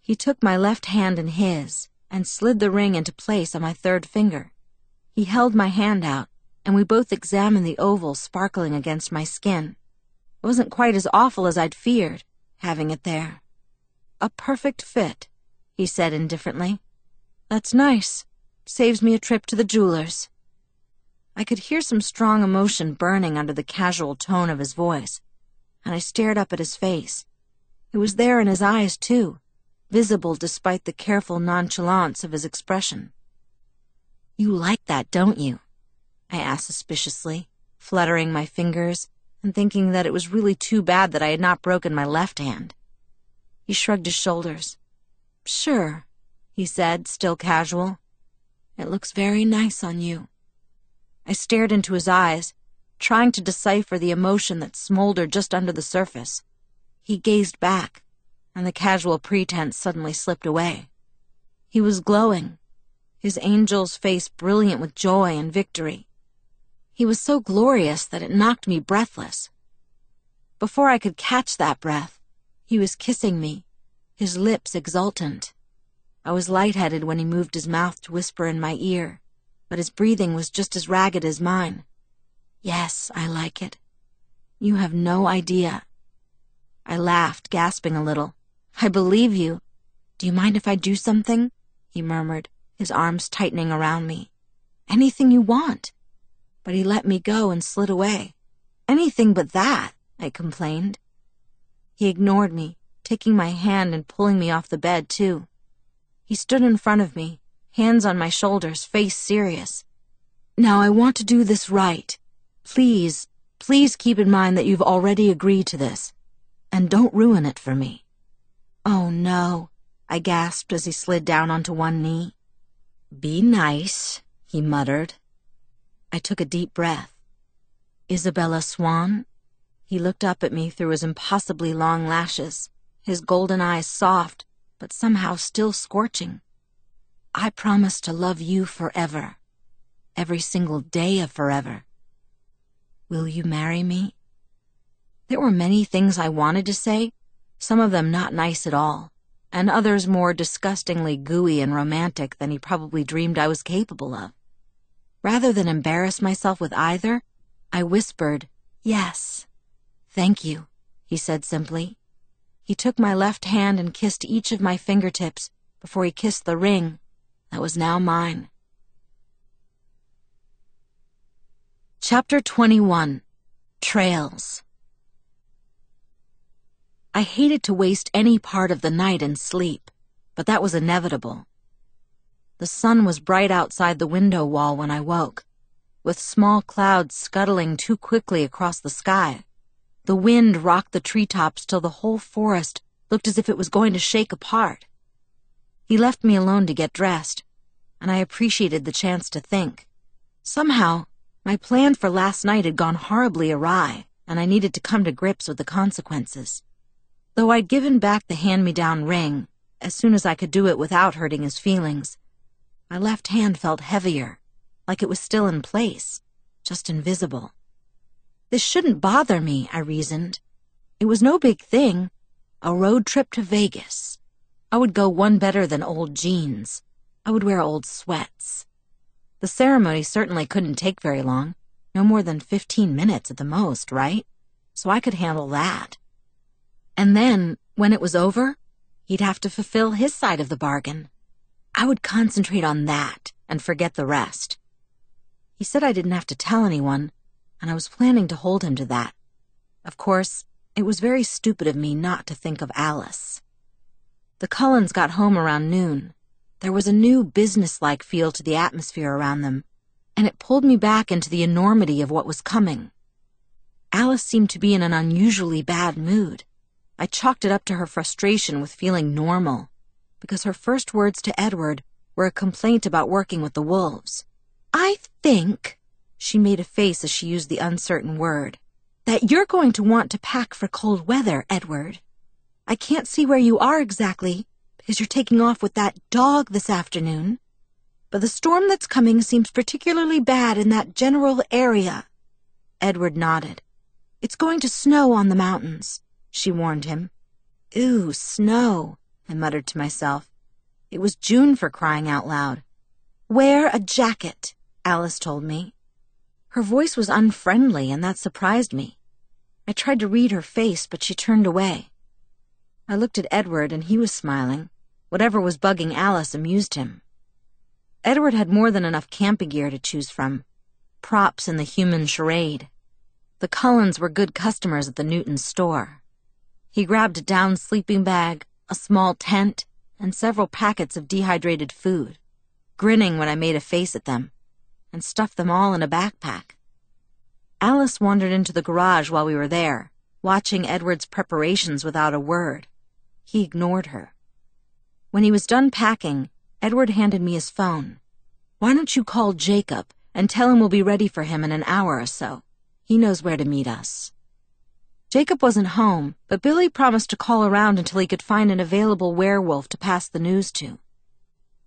He took my left hand in his and slid the ring into place on my third finger. He held my hand out, and we both examined the oval sparkling against my skin. It wasn't quite as awful as I'd feared, having it there. A perfect fit, he said indifferently. That's nice. Saves me a trip to the jeweler's. I could hear some strong emotion burning under the casual tone of his voice. and I stared up at his face. It was there in his eyes, too, visible despite the careful nonchalance of his expression. You like that, don't you? I asked suspiciously, fluttering my fingers and thinking that it was really too bad that I had not broken my left hand. He shrugged his shoulders. Sure, he said, still casual. It looks very nice on you. I stared into his eyes, trying to decipher the emotion that smoldered just under the surface. He gazed back, and the casual pretense suddenly slipped away. He was glowing, his angel's face brilliant with joy and victory. He was so glorious that it knocked me breathless. Before I could catch that breath, he was kissing me, his lips exultant. I was lightheaded when he moved his mouth to whisper in my ear, but his breathing was just as ragged as mine. Yes, I like it. You have no idea. I laughed, gasping a little. I believe you. Do you mind if I do something? He murmured, his arms tightening around me. Anything you want. But he let me go and slid away. Anything but that, I complained. He ignored me, taking my hand and pulling me off the bed, too. He stood in front of me, hands on my shoulders, face serious. Now I want to do this right. Please, please keep in mind that you've already agreed to this. And don't ruin it for me. Oh no, I gasped as he slid down onto one knee. Be nice, he muttered. I took a deep breath. Isabella Swan? He looked up at me through his impossibly long lashes, his golden eyes soft, but somehow still scorching. I promise to love you forever. Every single day of forever. Will you marry me? There were many things I wanted to say, some of them not nice at all, and others more disgustingly gooey and romantic than he probably dreamed I was capable of. Rather than embarrass myself with either, I whispered, Yes. Thank you, he said simply. He took my left hand and kissed each of my fingertips before he kissed the ring that was now mine. Chapter 21 Trails I hated to waste any part of the night in sleep, but that was inevitable. The sun was bright outside the window wall when I woke, with small clouds scuttling too quickly across the sky. The wind rocked the treetops till the whole forest looked as if it was going to shake apart. He left me alone to get dressed, and I appreciated the chance to think. Somehow, my plan for last night had gone horribly awry, and I needed to come to grips with the consequences. Though I'd given back the hand-me-down ring, as soon as I could do it without hurting his feelings, my left hand felt heavier, like it was still in place, just invisible. This shouldn't bother me, I reasoned. It was no big thing. A road trip to Vegas. I would go one better than old jeans. I would wear old sweats. The ceremony certainly couldn't take very long. No more than 15 minutes at the most, right? So I could handle that. And then, when it was over, he'd have to fulfill his side of the bargain. I would concentrate on that and forget the rest. He said I didn't have to tell anyone, and I was planning to hold him to that. Of course, it was very stupid of me not to think of Alice. The Cullens got home around noon. There was a new businesslike feel to the atmosphere around them, and it pulled me back into the enormity of what was coming. Alice seemed to be in an unusually bad mood. I chalked it up to her frustration with feeling normal, because her first words to Edward were a complaint about working with the wolves. I think, she made a face as she used the uncertain word. That you're going to want to pack for cold weather, Edward. I can't see where you are exactly, because you're taking off with that dog this afternoon. But the storm that's coming seems particularly bad in that general area. Edward nodded. It's going to snow on the mountains, she warned him. Ooh, snow, I muttered to myself. It was June for crying out loud. Wear a jacket, Alice told me. Her voice was unfriendly, and that surprised me. I tried to read her face, but she turned away. I looked at Edward, and he was smiling. Whatever was bugging Alice amused him. Edward had more than enough camping gear to choose from. Props in the human charade. The Cullens were good customers at the Newton store. He grabbed a down sleeping bag, a small tent, and several packets of dehydrated food, grinning when I made a face at them, and stuffed them all in a backpack. Alice wandered into the garage while we were there, watching Edward's preparations without a word. He ignored her. When he was done packing, Edward handed me his phone. Why don't you call Jacob and tell him we'll be ready for him in an hour or so? He knows where to meet us. Jacob wasn't home, but Billy promised to call around until he could find an available werewolf to pass the news to.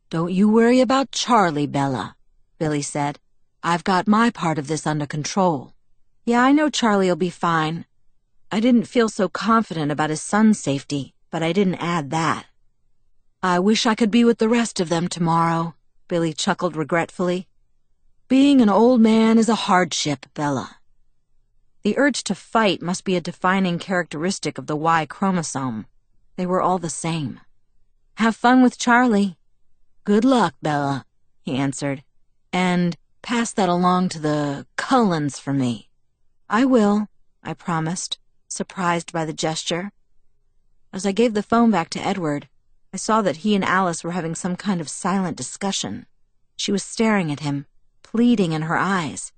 Don't you worry about Charlie, Bella, Billy said. I've got my part of this under control. Yeah, I know Charlie'll be fine. I didn't feel so confident about his son's safety, but I didn't add that. I wish I could be with the rest of them tomorrow, Billy chuckled regretfully. Being an old man is a hardship, Bella. The urge to fight must be a defining characteristic of the Y chromosome. They were all the same. Have fun with Charlie. Good luck, Bella, he answered. And pass that along to the Cullens for me. I will, I promised, surprised by the gesture. As I gave the phone back to Edward, I saw that he and Alice were having some kind of silent discussion. She was staring at him, pleading in her eyes.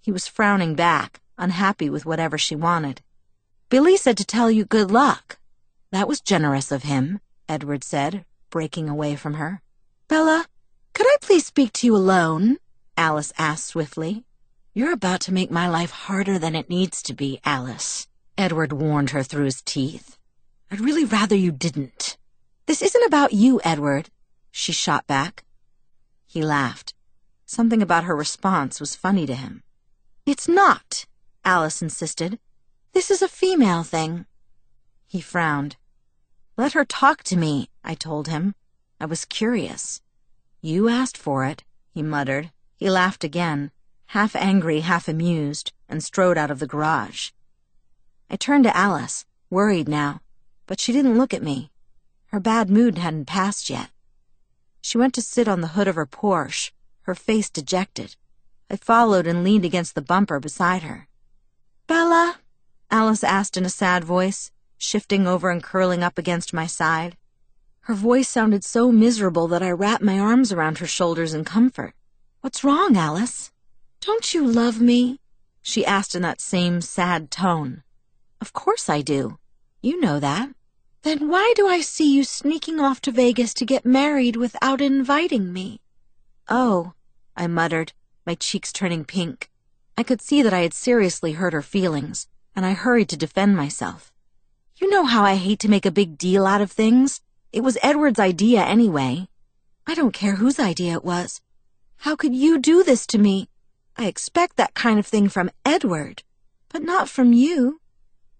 He was frowning back unhappy with whatever she wanted. Billy said to tell you good luck. That was generous of him, Edward said, breaking away from her. Bella, could I please speak to you alone? Alice asked swiftly. You're about to make my life harder than it needs to be, Alice, Edward warned her through his teeth. I'd really rather you didn't. This isn't about you, Edward, she shot back. He laughed. Something about her response was funny to him. It's not, Alice insisted. This is a female thing. He frowned. Let her talk to me, I told him. I was curious. You asked for it, he muttered. He laughed again, half angry, half amused, and strode out of the garage. I turned to Alice, worried now, but she didn't look at me. Her bad mood hadn't passed yet. She went to sit on the hood of her Porsche, her face dejected. I followed and leaned against the bumper beside her. Bella? Alice asked in a sad voice, shifting over and curling up against my side. Her voice sounded so miserable that I wrapped my arms around her shoulders in comfort. What's wrong, Alice? Don't you love me? She asked in that same sad tone. Of course I do. You know that. Then why do I see you sneaking off to Vegas to get married without inviting me? Oh, I muttered, my cheeks turning pink. I could see that I had seriously hurt her feelings, and I hurried to defend myself. You know how I hate to make a big deal out of things. It was Edward's idea anyway. I don't care whose idea it was. How could you do this to me? I expect that kind of thing from Edward, but not from you.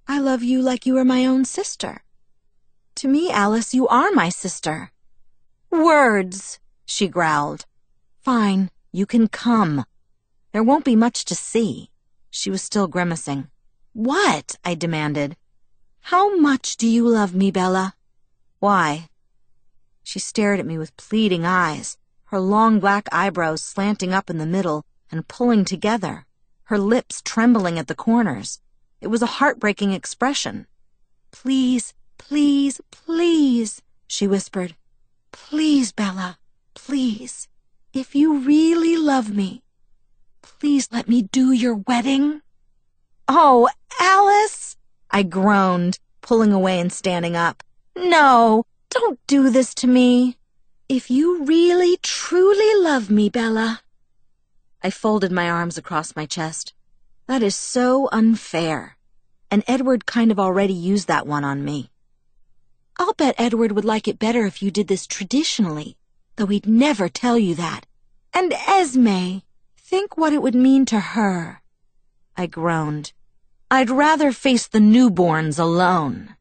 I love you like you are my own sister. To me, Alice, you are my sister. Words, she growled. Fine, you can come. There won't be much to see. She was still grimacing. What? I demanded. How much do you love me, Bella? Why? She stared at me with pleading eyes, her long black eyebrows slanting up in the middle and pulling together, her lips trembling at the corners. It was a heartbreaking expression. Please, please, please, she whispered. Please, Bella, please. If you really love me, Please let me do your wedding. Oh, Alice! I groaned, pulling away and standing up. No, don't do this to me. If you really, truly love me, Bella. I folded my arms across my chest. That is so unfair. And Edward kind of already used that one on me. I'll bet Edward would like it better if you did this traditionally, though he'd never tell you that. And Esme, Think what it would mean to her. I groaned. I'd rather face the newborns alone.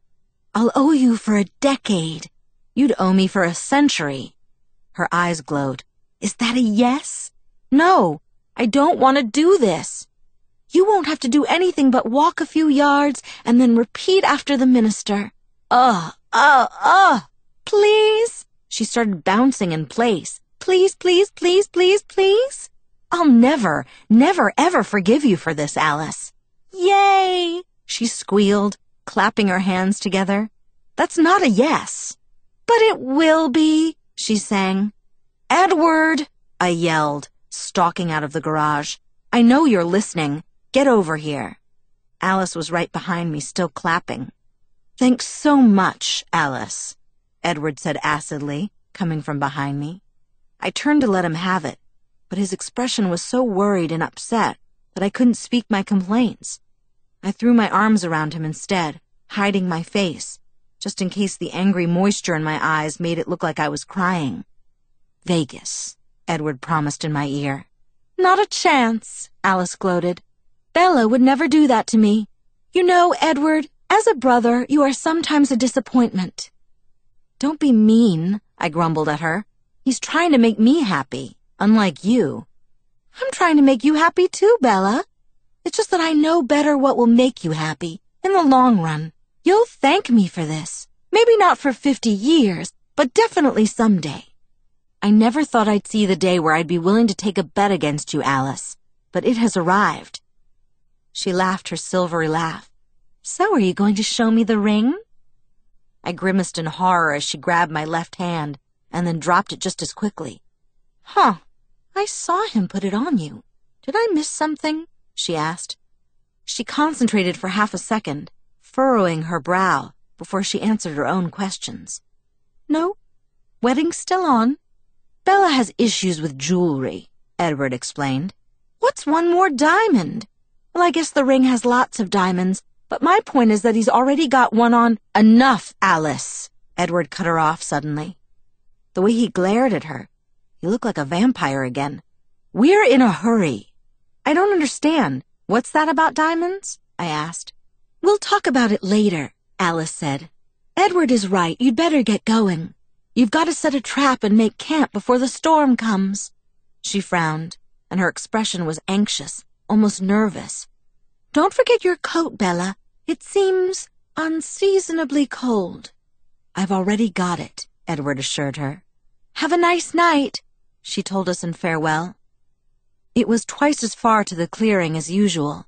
I'll owe you for a decade. You'd owe me for a century. Her eyes glowed. Is that a yes? No, I don't want to do this. You won't have to do anything but walk a few yards and then repeat after the minister. Ugh, ugh, ugh. Please? She started bouncing in place. Please, please, please, please, please? I'll never, never, ever forgive you for this, Alice. Yay! She squealed, clapping her hands together. That's not a yes. But it will be, she sang. Edward, I yelled, stalking out of the garage. I know you're listening. Get over here. Alice was right behind me, still clapping. Thanks so much, Alice, Edward said acidly, coming from behind me. I turned to let him have it, but his expression was so worried and upset that I couldn't speak my complaints. I threw my arms around him instead, hiding my face, just in case the angry moisture in my eyes made it look like I was crying. Vegas, Edward promised in my ear. Not a chance, Alice gloated. Bella would never do that to me. You know, Edward, as a brother, you are sometimes a disappointment. Don't be mean, I grumbled at her. He's trying to make me happy, unlike you. I'm trying to make you happy too, Bella. It's just that I know better what will make you happy in the long run. You'll thank me for this. Maybe not for 50 years, but definitely someday. I never thought I'd see the day where I'd be willing to take a bet against you, Alice, but it has arrived. She laughed her silvery laugh. So are you going to show me the ring? I grimaced in horror as she grabbed my left hand and then dropped it just as quickly. Huh. I saw him put it on you. Did I miss something? she asked. She concentrated for half a second, furrowing her brow before she answered her own questions. No, wedding's still on. Bella has issues with jewelry, Edward explained. What's one more diamond? Well, I guess the ring has lots of diamonds, but my point is that he's already got one on. Enough, Alice, Edward cut her off suddenly. The way he glared at her, he look like a vampire again. We're in a hurry. I don't understand. What's that about diamonds? I asked. We'll talk about it later, Alice said. Edward is right. You'd better get going. You've got to set a trap and make camp before the storm comes. She frowned, and her expression was anxious, almost nervous. Don't forget your coat, Bella. It seems unseasonably cold. I've already got it, Edward assured her. Have a nice night she told us in farewell. It was twice as far to the clearing as usual.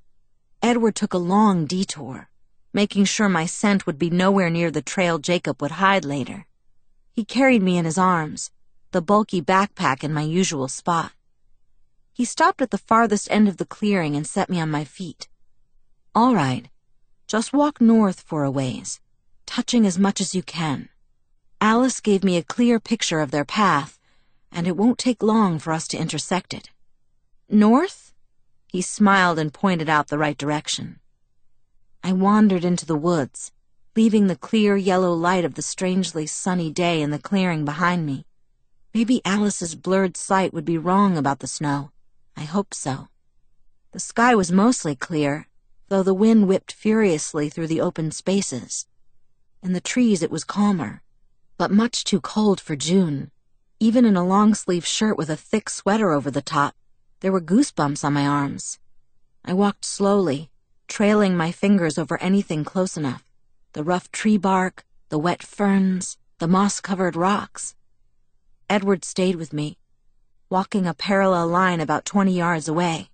Edward took a long detour, making sure my scent would be nowhere near the trail Jacob would hide later. He carried me in his arms, the bulky backpack in my usual spot. He stopped at the farthest end of the clearing and set me on my feet. All right, just walk north for a ways, touching as much as you can. Alice gave me a clear picture of their path and it won't take long for us to intersect it. North? He smiled and pointed out the right direction. I wandered into the woods, leaving the clear yellow light of the strangely sunny day in the clearing behind me. Maybe Alice's blurred sight would be wrong about the snow. I hoped so. The sky was mostly clear, though the wind whipped furiously through the open spaces. In the trees it was calmer, but much too cold for June. Even in a long sleeve shirt with a thick sweater over the top, there were goosebumps on my arms. I walked slowly, trailing my fingers over anything close enough the rough tree bark, the wet ferns, the moss covered rocks. Edward stayed with me, walking a parallel line about 20 yards away.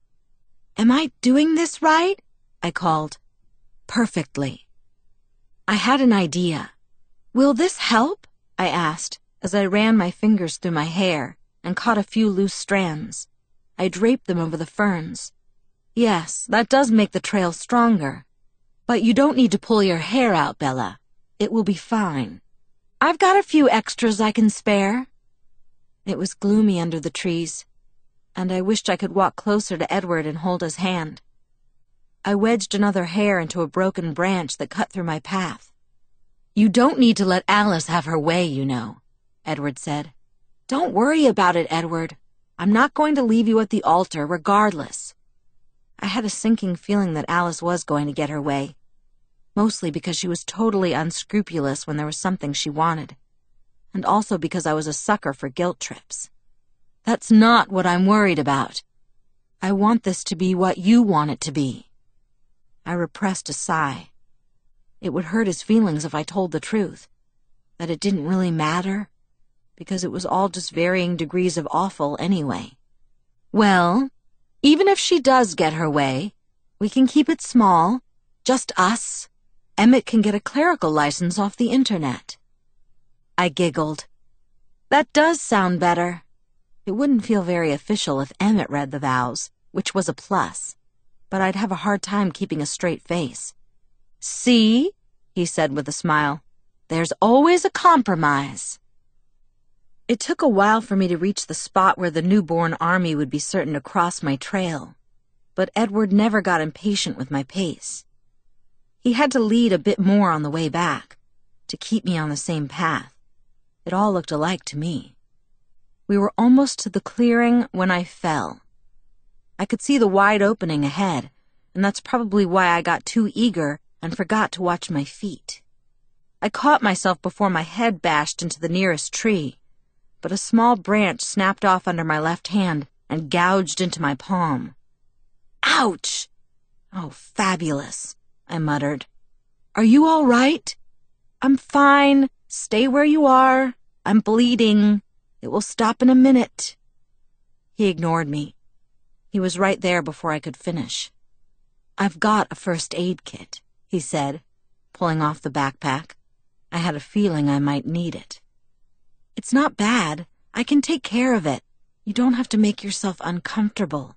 Am I doing this right? I called. Perfectly. I had an idea. Will this help? I asked as I ran my fingers through my hair and caught a few loose strands. I draped them over the ferns. Yes, that does make the trail stronger. But you don't need to pull your hair out, Bella. It will be fine. I've got a few extras I can spare. It was gloomy under the trees, and I wished I could walk closer to Edward and hold his hand. I wedged another hair into a broken branch that cut through my path. You don't need to let Alice have her way, you know. Edward said. Don't worry about it, Edward. I'm not going to leave you at the altar, regardless. I had a sinking feeling that Alice was going to get her way, mostly because she was totally unscrupulous when there was something she wanted, and also because I was a sucker for guilt trips. That's not what I'm worried about. I want this to be what you want it to be. I repressed a sigh. It would hurt his feelings if I told the truth, that it didn't really matter because it was all just varying degrees of awful anyway. Well, even if she does get her way, We can keep it small. Just us. Emmett can get a clerical license off the internet. I giggled. That does sound better. It wouldn't feel very official if Emmett read the vows, which was a plus, but I'd have a hard time keeping a straight face. See? he said with a smile. There's always a compromise. It took a while for me to reach the spot where the newborn army would be certain to cross my trail, but Edward never got impatient with my pace. He had to lead a bit more on the way back to keep me on the same path. It all looked alike to me. We were almost to the clearing when I fell. I could see the wide opening ahead, and that's probably why I got too eager and forgot to watch my feet. I caught myself before my head bashed into the nearest tree, but a small branch snapped off under my left hand and gouged into my palm. Ouch! Oh, fabulous. I muttered. Are you all right? I'm fine. Stay where you are. I'm bleeding. It will stop in a minute. He ignored me. He was right there before I could finish. I've got a first aid kit, he said, pulling off the backpack. I had a feeling I might need it. It's not bad. I can take care of it. You don't have to make yourself uncomfortable.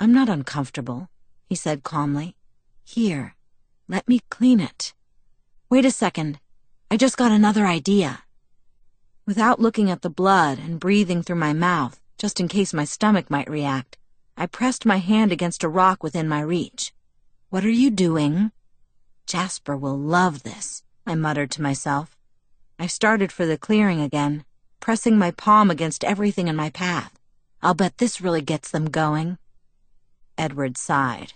I'm not uncomfortable, he said calmly. Here. Let me clean it. Wait a second. I just got another idea. Without looking at the blood and breathing through my mouth, just in case my stomach might react, I pressed my hand against a rock within my reach. What are you doing? Jasper will love this, I muttered to myself. I started for the clearing again, pressing my palm against everything in my path. I'll bet this really gets them going. Edward sighed.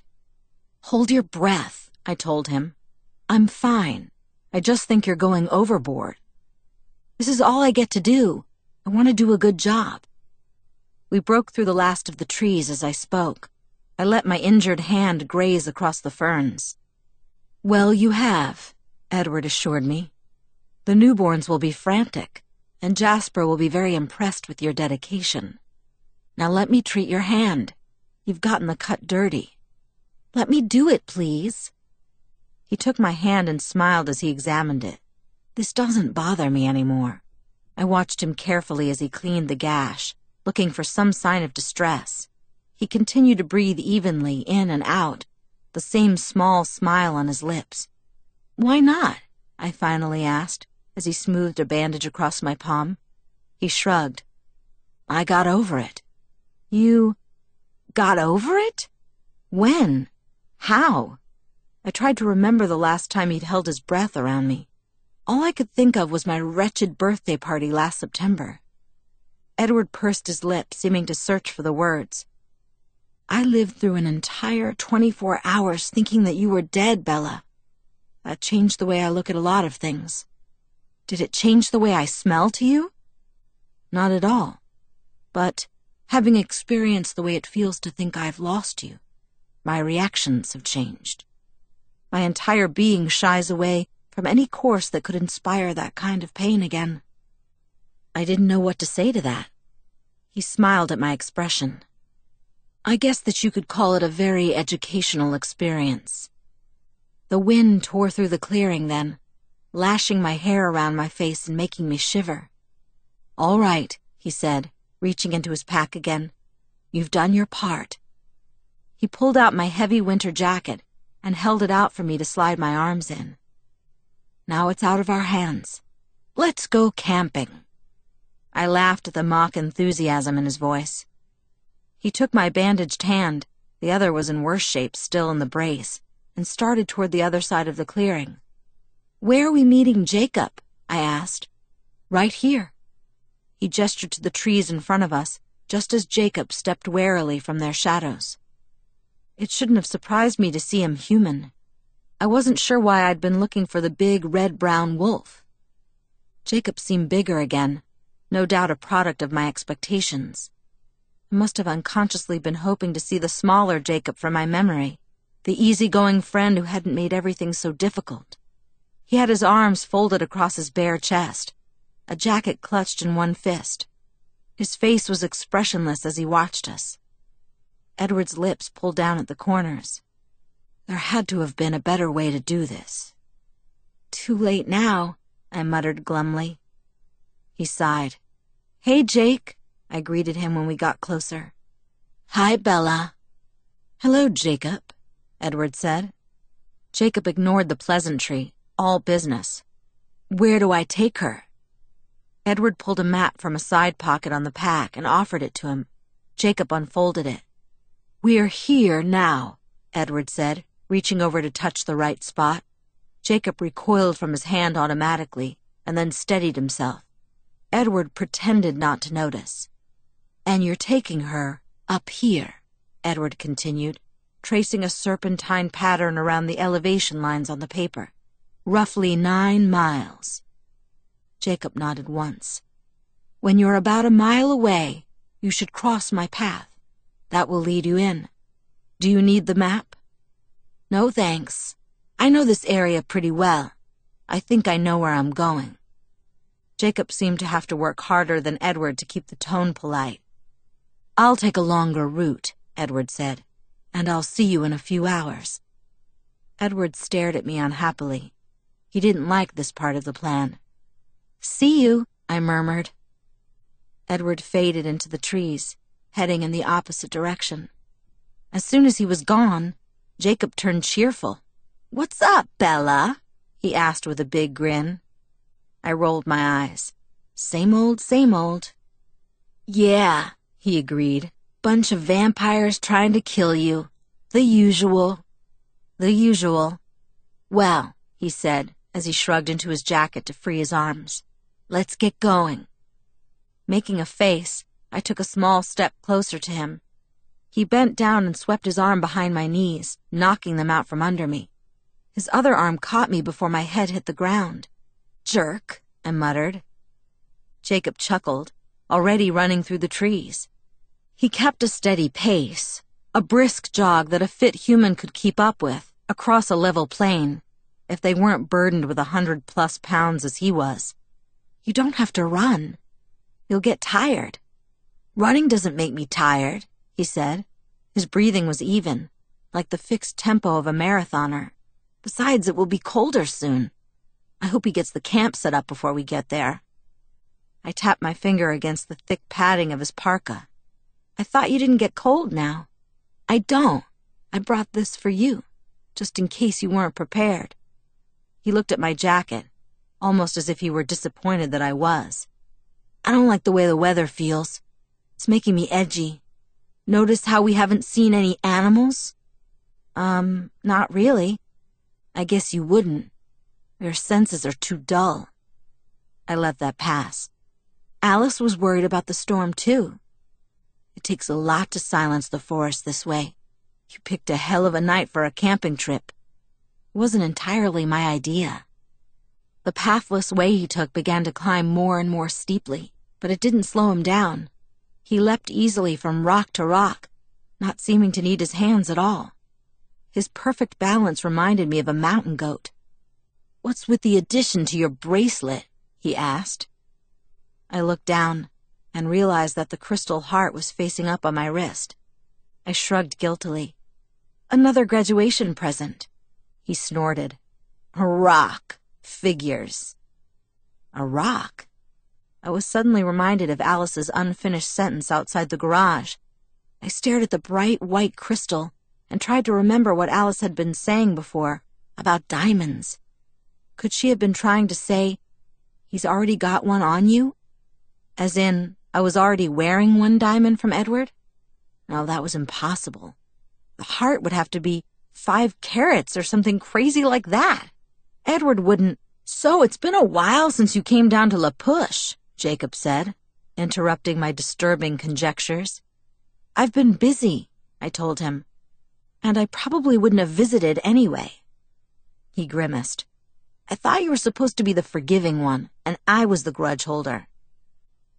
Hold your breath. I told him. I'm fine. I just think you're going overboard. This is all I get to do. I want to do a good job. We broke through the last of the trees as I spoke. I let my injured hand graze across the ferns. Well, you have, Edward assured me. The newborns will be frantic, and Jasper will be very impressed with your dedication. Now let me treat your hand. You've gotten the cut dirty. Let me do it, please. He took my hand and smiled as he examined it. This doesn't bother me anymore. I watched him carefully as he cleaned the gash, looking for some sign of distress. He continued to breathe evenly in and out, the same small smile on his lips. Why not? I finally asked, as he smoothed a bandage across my palm. He shrugged. I got over it. You got over it? When? How? I tried to remember the last time he'd held his breath around me. All I could think of was my wretched birthday party last September. Edward pursed his lips, seeming to search for the words. I lived through an entire 24 hours thinking that you were dead, Bella. That changed the way I look at a lot of things. Did it change the way I smell to you? Not at all. But having experienced the way it feels to think I've lost you, my reactions have changed. My entire being shies away from any course that could inspire that kind of pain again. I didn't know what to say to that. He smiled at my expression. I guess that you could call it a very educational experience. The wind tore through the clearing then, lashing my hair around my face and making me shiver. All right, he said, reaching into his pack again. You've done your part. He pulled out my heavy winter jacket and held it out for me to slide my arms in. Now it's out of our hands. Let's go camping. I laughed at the mock enthusiasm in his voice. He took my bandaged hand, the other was in worse shape still in the brace, and started toward the other side of the clearing. Where are we meeting Jacob? I asked. Right here. He gestured to the trees in front of us, just as Jacob stepped warily from their shadows. It shouldn't have surprised me to see him human. I wasn't sure why I'd been looking for the big red-brown wolf. Jacob seemed bigger again, no doubt a product of my expectations. I must have unconsciously been hoping to see the smaller Jacob from my memory, the easygoing friend who hadn't made everything so difficult. He had his arms folded across his bare chest, a jacket clutched in one fist. His face was expressionless as he watched us. Edward's lips pulled down at the corners. There had to have been a better way to do this. Too late now, I muttered glumly. He sighed. Hey, Jake, I greeted him when we got closer. Hi, Bella. Hello, Jacob, Edward said. Jacob ignored the pleasantry, all business. Where do I take her? Edward pulled a map from a side pocket on the pack and offered it to him. Jacob unfolded it. We're here now, Edward said, reaching over to touch the right spot. Jacob recoiled from his hand automatically and then steadied himself. Edward pretended not to notice. And you're taking her up here, Edward continued, tracing a serpentine pattern around the elevation lines on the paper. Roughly nine miles. Jacob nodded once. When you're about a mile away, you should cross my path. That will lead you in. Do you need the map? No, thanks. I know this area pretty well. I think I know where I'm going. Jacob seemed to have to work harder than Edward to keep the tone polite. I'll take a longer route, Edward said, and I'll see you in a few hours. Edward stared at me unhappily. He didn't like this part of the plan. See you, I murmured. Edward faded into the trees, heading in the opposite direction. As soon as he was gone, Jacob turned cheerful. What's up, Bella? he asked with a big grin. I rolled my eyes. Same old, same old. Yeah, he agreed. Bunch of vampires trying to kill you. The usual. The usual. Well, he said as he shrugged into his jacket to free his arms. Let's get going. Making a face, I took a small step closer to him. He bent down and swept his arm behind my knees, knocking them out from under me. His other arm caught me before my head hit the ground. Jerk, I muttered. Jacob chuckled, already running through the trees. He kept a steady pace, a brisk jog that a fit human could keep up with, across a level plain, if they weren't burdened with a hundred plus pounds as he was. You don't have to run. You'll get tired. Running doesn't make me tired, he said. His breathing was even, like the fixed tempo of a marathoner. Besides, it will be colder soon. I hope he gets the camp set up before we get there. I tapped my finger against the thick padding of his parka. I thought you didn't get cold now. I don't. I brought this for you, just in case you weren't prepared. He looked at my jacket almost as if he were disappointed that I was. I don't like the way the weather feels. It's making me edgy. Notice how we haven't seen any animals? Um, not really. I guess you wouldn't. Your senses are too dull. I let that pass. Alice was worried about the storm, too. It takes a lot to silence the forest this way. You picked a hell of a night for a camping trip. Wasn't entirely my idea. The pathless way he took began to climb more and more steeply, but it didn't slow him down. He leapt easily from rock to rock, not seeming to need his hands at all. His perfect balance reminded me of a mountain goat. What's with the addition to your bracelet? he asked. I looked down and realized that the crystal heart was facing up on my wrist. I shrugged guiltily. Another graduation present. He snorted. A rock. Figures. A rock? I was suddenly reminded of Alice's unfinished sentence outside the garage. I stared at the bright white crystal and tried to remember what Alice had been saying before about diamonds. Could she have been trying to say, he's already got one on you? As in, I was already wearing one diamond from Edward? No, that was impossible. The heart would have to be five carats or something crazy like that. Edward wouldn't. So it's been a while since you came down to La Push, Jacob said, interrupting my disturbing conjectures. I've been busy, I told him, and I probably wouldn't have visited anyway. He grimaced. I thought you were supposed to be the forgiving one, and I was the grudge holder.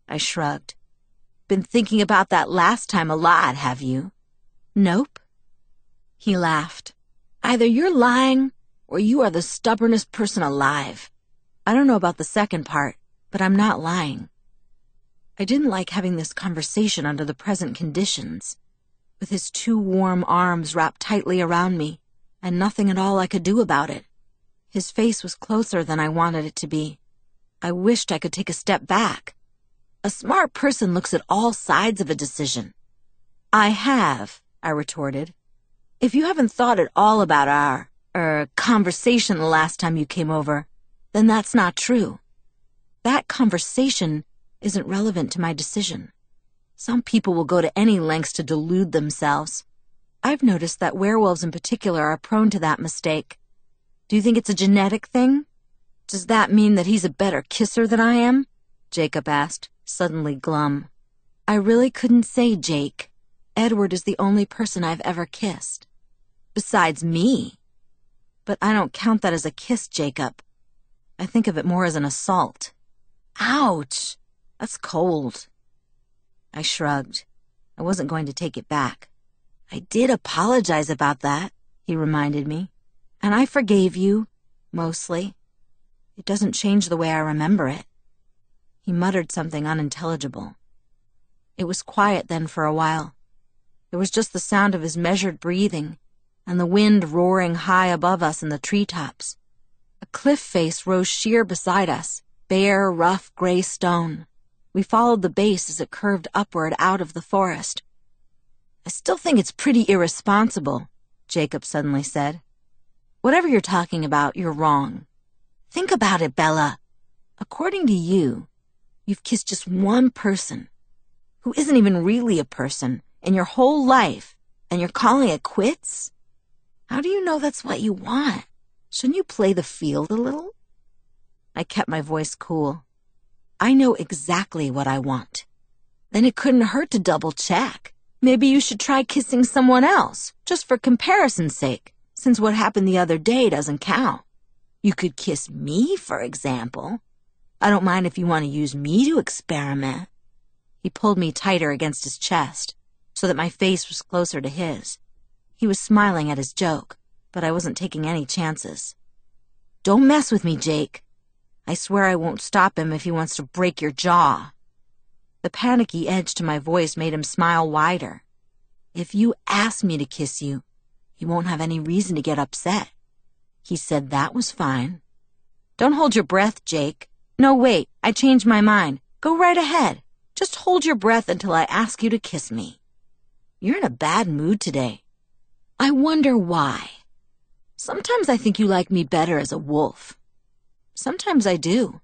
I shrugged. Been thinking about that last time a lot, have you? Nope. He laughed. Either you're lying or you are the stubbornest person alive. I don't know about the second part, but I'm not lying. I didn't like having this conversation under the present conditions. With his two warm arms wrapped tightly around me and nothing at all I could do about it. His face was closer than I wanted it to be. I wished I could take a step back. A smart person looks at all sides of a decision. I have, I retorted. If you haven't thought at all about our, er, conversation the last time you came over, then that's not true. That conversation isn't relevant to my decision. Some people will go to any lengths to delude themselves. I've noticed that werewolves in particular are prone to that mistake. Do you think it's a genetic thing? Does that mean that he's a better kisser than I am? Jacob asked, suddenly glum. I really couldn't say, Jake. Edward is the only person I've ever kissed. Besides me. But I don't count that as a kiss, Jacob. I think of it more as an assault. Ouch! That's cold. I shrugged. I wasn't going to take it back. I did apologize about that, he reminded me. And I forgave you, mostly. It doesn't change the way I remember it. He muttered something unintelligible. It was quiet then for a while. There was just the sound of his measured breathing and the wind roaring high above us in the treetops. A cliff face rose sheer beside us, bare, rough gray stone. We followed the base as it curved upward out of the forest. I still think it's pretty irresponsible, Jacob suddenly said. Whatever you're talking about, you're wrong. Think about it, Bella. According to you, you've kissed just one person, who isn't even really a person, in your whole life, and you're calling it quits? How do you know that's what you want? Shouldn't you play the field a little? I kept my voice cool. I know exactly what I want. Then it couldn't hurt to double check. Maybe you should try kissing someone else, just for comparison's sake, since what happened the other day doesn't count. You could kiss me, for example. I don't mind if you want to use me to experiment. He pulled me tighter against his chest, so that my face was closer to his. He was smiling at his joke, but I wasn't taking any chances. Don't mess with me, Jake. I swear I won't stop him if he wants to break your jaw. The panicky edge to my voice made him smile wider. If you ask me to kiss you, you won't have any reason to get upset. He said that was fine. Don't hold your breath, Jake. No, wait, I changed my mind. Go right ahead. Just hold your breath until I ask you to kiss me. You're in a bad mood today. I wonder why. Sometimes I think you like me better as a wolf. Sometimes I do.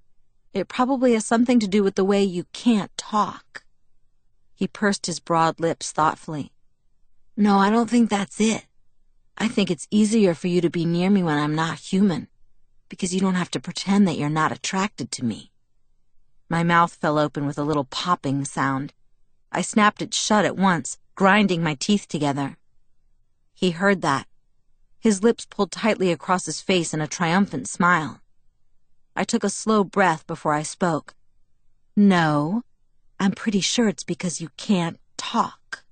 It probably has something to do with the way you can't talk. He pursed his broad lips thoughtfully. No, I don't think that's it. I think it's easier for you to be near me when I'm not human, because you don't have to pretend that you're not attracted to me. My mouth fell open with a little popping sound. I snapped it shut at once, grinding my teeth together. He heard that. His lips pulled tightly across his face in a triumphant smile. I took a slow breath before I spoke. No, I'm pretty sure it's because you can't talk.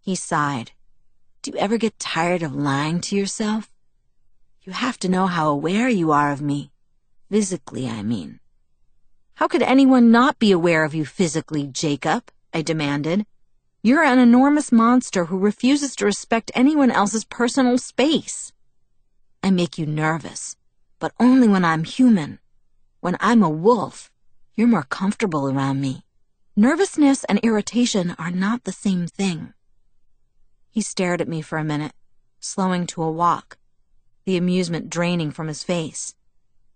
He sighed. Do you ever get tired of lying to yourself? You have to know how aware you are of me. Physically, I mean. How could anyone not be aware of you physically, Jacob? I demanded. You're an enormous monster who refuses to respect anyone else's personal space. I make you nervous, but only when I'm human. When I'm a wolf, you're more comfortable around me. Nervousness and irritation are not the same thing. He stared at me for a minute, slowing to a walk, the amusement draining from his face.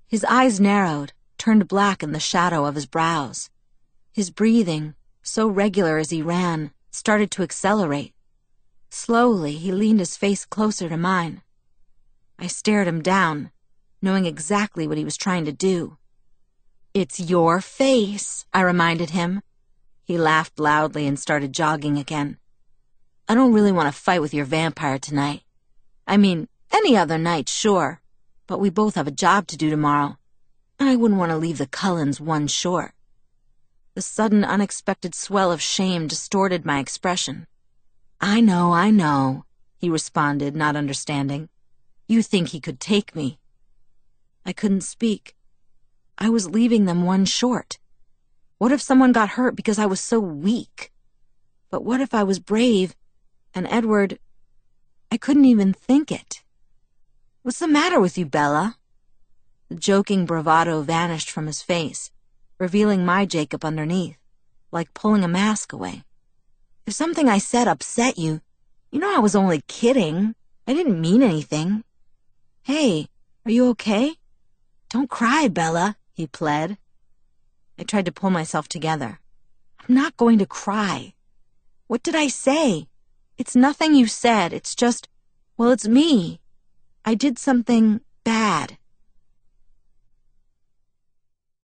His eyes narrowed, turned black in the shadow of his brows. His breathing, so regular as he ran, started to accelerate. Slowly, he leaned his face closer to mine. I stared him down, knowing exactly what he was trying to do. It's your face, I reminded him. He laughed loudly and started jogging again. I don't really want to fight with your vampire tonight. I mean, any other night, sure, but we both have a job to do tomorrow, I wouldn't want to leave the Cullens one short. The sudden, unexpected swell of shame distorted my expression. I know, I know, he responded, not understanding. You think he could take me. I couldn't speak. I was leaving them one short. What if someone got hurt because I was so weak? But what if I was brave and Edward. I couldn't even think it. What's the matter with you, Bella? The joking bravado vanished from his face, revealing my Jacob underneath, like pulling a mask away. If something I said upset you, you know I was only kidding. I didn't mean anything. Hey, are you okay? Don't cry, Bella, he pled. I tried to pull myself together. I'm not going to cry. What did I say? It's nothing you said. It's just, well, it's me. I did something bad.